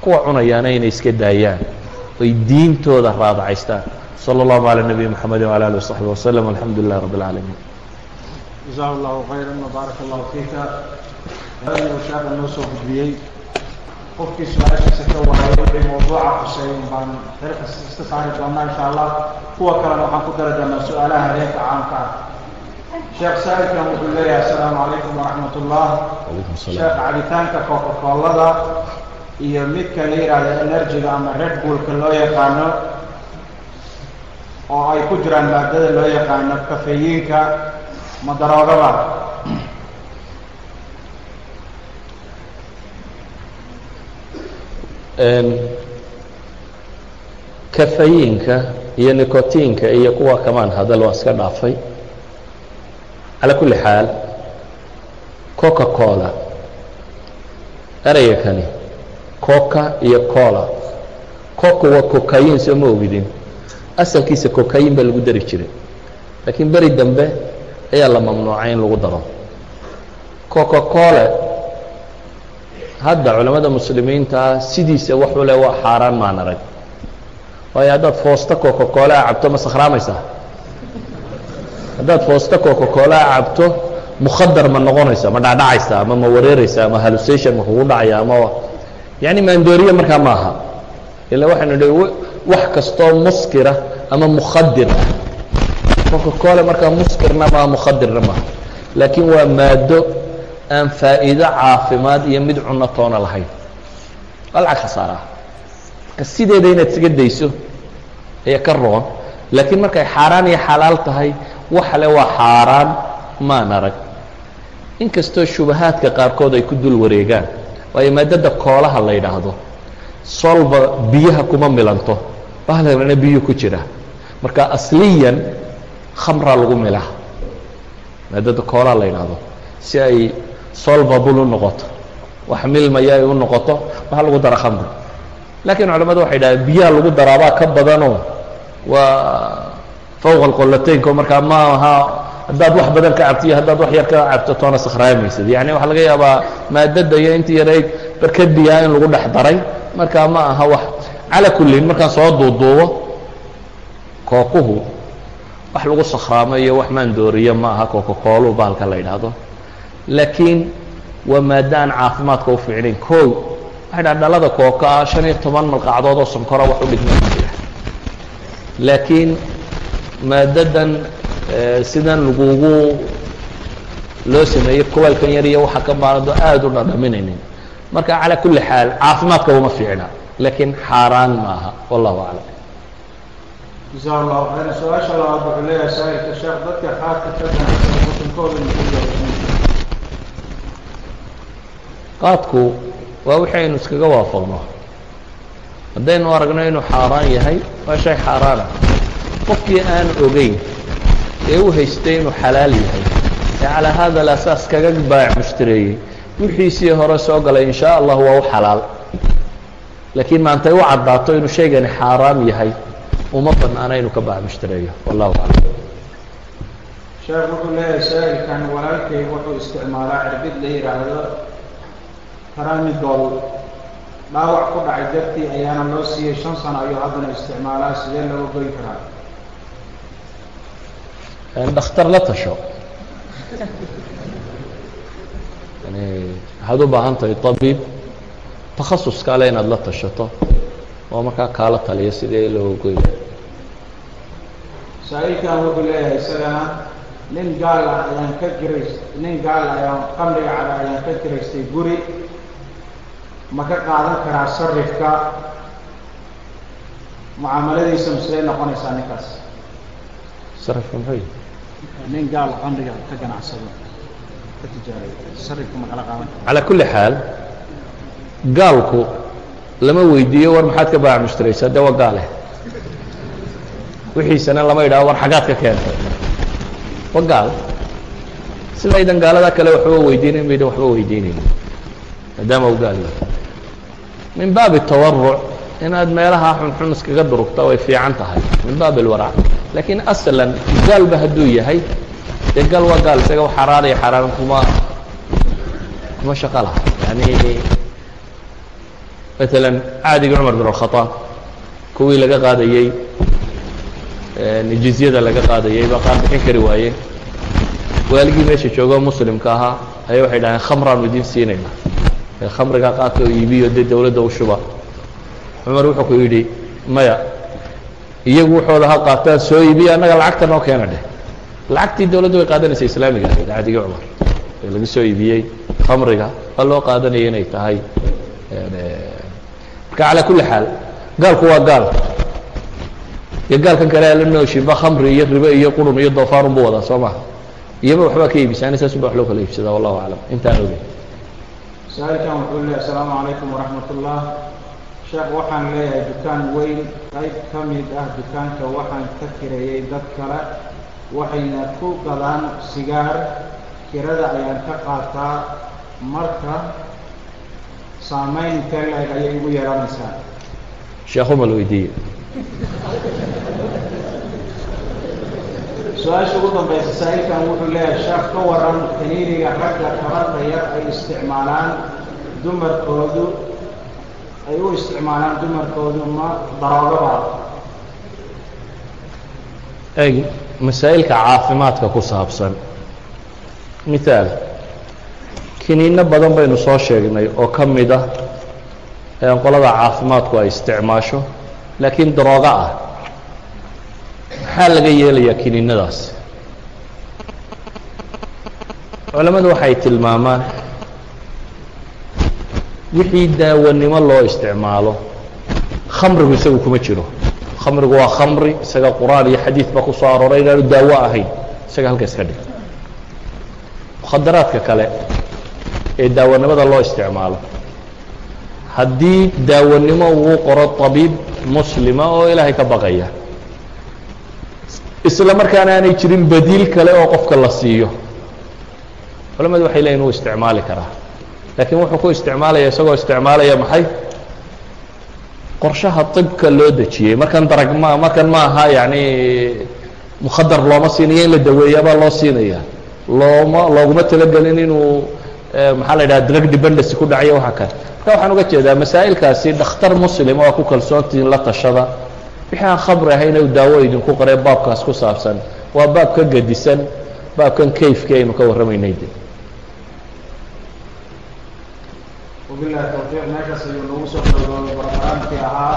kuwa cunayaana inay iska daayaan oy diintooda raadacaystaan salى اllahu عalى nabiyi mxamedi وعlى alih وصaxbi وsلم alxamdu lilah rab اlcaalamiin jaزاه اllahu khayra وbaarak اllahu fiika uu sheeka noo soo gudbiyey qofkii su-aashiisa ka waayay mawduuca khuseeyan baan xilka iska saari doonaa insha allah kuwa kalena waxaan ku dari doonaa su-aalaha habeenka caamka ah sheekh saa'ilkan wuxuu leeyahay asalaamu calaykum waraxmat ullah sheekh cabitaanka coca-colada iyo midka la yidhaahdo energyga ama red bullka loo yaqaano oo ay ku jiraan maadada loo yaqaano kafeyiinka ma daroogaba kafayinka iyo nicotiinka iyo kuwa kamaan hadal waan iska dhaafay calى kuli xaal coca cola ereyga kani coca iyo cola. Coca waa cocayin soo ma ogidin asalkiisa cocayin baa lagu dari jiray. Laakiin beri dambe ayaa la mamnuucay in lagu daro. Coca cola hadda culamada muslimiinta sidiisa waxu le waa xaaraan maan arag. Waayo haddaad foosta coca cola cabto ma sakhraamaysaa haddaad foosta coca cola cabto mukhadar ma noqonaysa ma dhacdhacaysa ama ma wareeraysa ama halusation ma kugu dhacaya ama yani maandooriye markaa ma aha ila waxaynu dhi wax kastoo muskira ama mukhadir. Ah cola markaa muskirna maaha mukhadirna maaha laakiin waa maado aan faa'iido caafimaad iyo mid cuno toona lahayn. Waa lacag khasaaraha. Marka sideeda inaad isaga dayso ayaa ka roon. Laakiin markay xaaraan iyo xalaal tahay waxale waa xaaraan maan arag. Inkastoo shubahaadka qaarkood ay ku dul wareegaan waayo maadada koolaha la yidhaahdo solba biyaha kuma milanto bahalana biyu ku jira. Marka asliyan khamraa lagu milaa maadada koolaha la yidhaahdo si ay solvable u noqoto wax milmaya ay u noqoto waxaa lagu dara khamri laakiin culamadu waxay dhahdeen biyaha lagu daraabaa ka badanoo waa fowqa alqolataynko markaa ma aha haddaad wax badan ka cabto iyo haddaad wax yar ka cabto toona sakhraamaysid yani waxaa laga yaabaa maadada iyo intii yarayd barkad biyaha in lagu dhex daray markaa ma aha wax. Cala kullin markaan soo duuduubo kookuhu wax lagu sakhraamo iyo wax maandooriyo ma aha coca-coolu bahalka la yidhaahdo. Laakiin waa maado aan caafimaadka u fiicnayn kow waxay dhaha dhalada kookaa shan iyo toban malqacdood oo sonkora wax u dhigma. Laakiin maadadan sidan lagugu loo sameeyey kuleylkan yar iyo waxa ka baanado aada u dhadhaminaynin. Marka calaa kulli xaal caafimaadka uma fiicna laakiin xaaraan maaha wallahu aclam. Jasaa allahu khayran. Su'aasha labaad wuxuu leeyahay saa'ilka sheekh dadka qaadka ka muxuu yahay qaadku waa wixii aynu iskaga waafaqno. Haddaynu aragno inuu xaaraan yahay waa shay xaaraana qofkii aan ogeyn ee u haystay inuu xalaal yahay. Ee calaa hada alasaas kaga baac mushtareeyey wixiisii hore soo galay in shaa allah waa u xalaal. Laakiin maantay u caddaato inuu shaygani xaaraam yahay. Uma banaana inuu ka baac mushtareeyo wallahu aclam. Sheekh wuxuu leeyahay saa'ilkan walaalkay wuxuu isticmaalaa cirbid la yidhaahdo taramidol dhaawac ku dhacay dartii ayaana loo siiyey shan sano ayuu haddana isticmaalaa sidee looga goyn karaa dhakhtar la tasho. Yani waxaad u baahan tahay tabiib takhasus kale inaad la tashato. Oo markaa kaala taliya sidee looga goyn saa-iilkan wuxuu leeyahay isagana nin gaal ah ayaan ka jirays nin gaal ayaan qamriga cada ayaan ka jiraystay guri. Ma ka qaadan karaa sarifka? Mucaamaladiisa maslee noqonaysaa ninkaas. Sarifka muxuu yihi nin gaal qamriga ka ganacsado ka tijaaray sarifka ma kala qaadan calaa kulli xaal gaalku lama weydiiyo war maxaad ka baac mushtaraysaa de waa gaale wixiisana lama yidhaho war xaggaad ka keentay. Waa gaal. Sidaydan gaalada kale waxba weydiinayn baydan waxba weydiinayn maadaama uu gaal yahay. Min baabi tawaruc inaad meelaha xunxun iskaga durugta way fiican tahay. Min baabi alwarac laakiin asalan gaalba hadduu yahay? Dee gaal waa gaal isaga xaraanay xaraan kuma kuma shaqo laha. Yani maala caadigii cumar bin alkhaaab kuwii laga qaadayey jizyada laga qaadayey baa qaar bixin kari waaye. Waaligii meesha joogo muslimka ahaa ayaa waxay dhaaheen khamraanu idiin siinayna khamrigaa qaata iibiyo dee dawladda u cumar wuxuu ku yidhi maya iyagu waxooda ha qaataan soo iibiya annaga lacagta noo keena dheh. Lacagtii dawladda way qaadanaysa islaamiga ahayd caadigii cumar. Ee laga soo iibiyey khamriga waa loo qaadanaya inay tahay marka calى kuli xaal gaalku waa gaal. Iyo gaalkan kale ala nooshinba khamri iyo ribe iyo qurun iyo doofaarun bu wadaa soo maha iyaba waxbaa ka iibisaan saasun ba wax loo kala iibsadaa wallahu aclam. Intaan ogey saa-ilkan wuxuu leeyahay asalaamu calaykum waraxmat ullah sheekh waxaan leeyahay dukaan weyn. Qayb ka mid ah dukaanka waxaan ka kireeyey dad kale waxayna ku gadaan sigaar. Kirada ayaan ka qaataa. Marka saamayn intee la-eg ayay igu yeelanaysaa sheekhu ma la weydiiye su'aasha ugu dambaysa saa-ilkan wuxuu leeyahay sheekh ka waran kaniiniga ragga tabarta yar ay isticmaalaan dumarkoodu ay u isticmaalaan dumarkoodu ma daroogaba eg masaa'ilka caafimaadka ku saabsan. Mithaal kiniinno badan baynu soo sheegnay oo ka mid ah ee qolada caafimaadku ay isticmaasho laakiin daroogo ah. Maxaa laga yeelayaa kiniinadaas culammadu waxay tilmaamaan wixii daawanimo loo isticmaalo khamrigu isagu kuma jiro. Khamrigu waa khamri isaga qur'aan iyo xadiid ba ku soo arooray inaanu daawo ahayn isaga halka iska dhig. Mukhadaraadka kale ee daawanimada loo isticmaalo haddii daawanimo uu qoro طabiib muslima oo ilaahay ka baqaya isla markaana aanay jirin badiil kale oo qofka la siiyo culamadu waxay leeyihiin wuu isticmaali karaa laakiin wuxuu ku isticmaalaya isagoo isticmaalaya maxay? Qorshaha طibka loo dejiyey. Markan darag ma markan ma aha yani mukhadar looma siinayo in la daweeyaabaa loo siinaya looma looguma talagelin inuu maxaa la yidhaha drug dependency ku dhacayo waxa kale. Marka waxaan uga jeedaa masaa'ilkaasi dhakhtar muslim oo ku kalsoontihiin la tashada. Wixii aan khamri ahayn u daawo idinku qoree baabkaas ku saabsan. Waa baab ka gedisan baabkan kayfki aynu ka warramaynay de wabilahi tawfiiq meeshaas ayuu noogu soo dhowdoobay barnaamijkii ahaa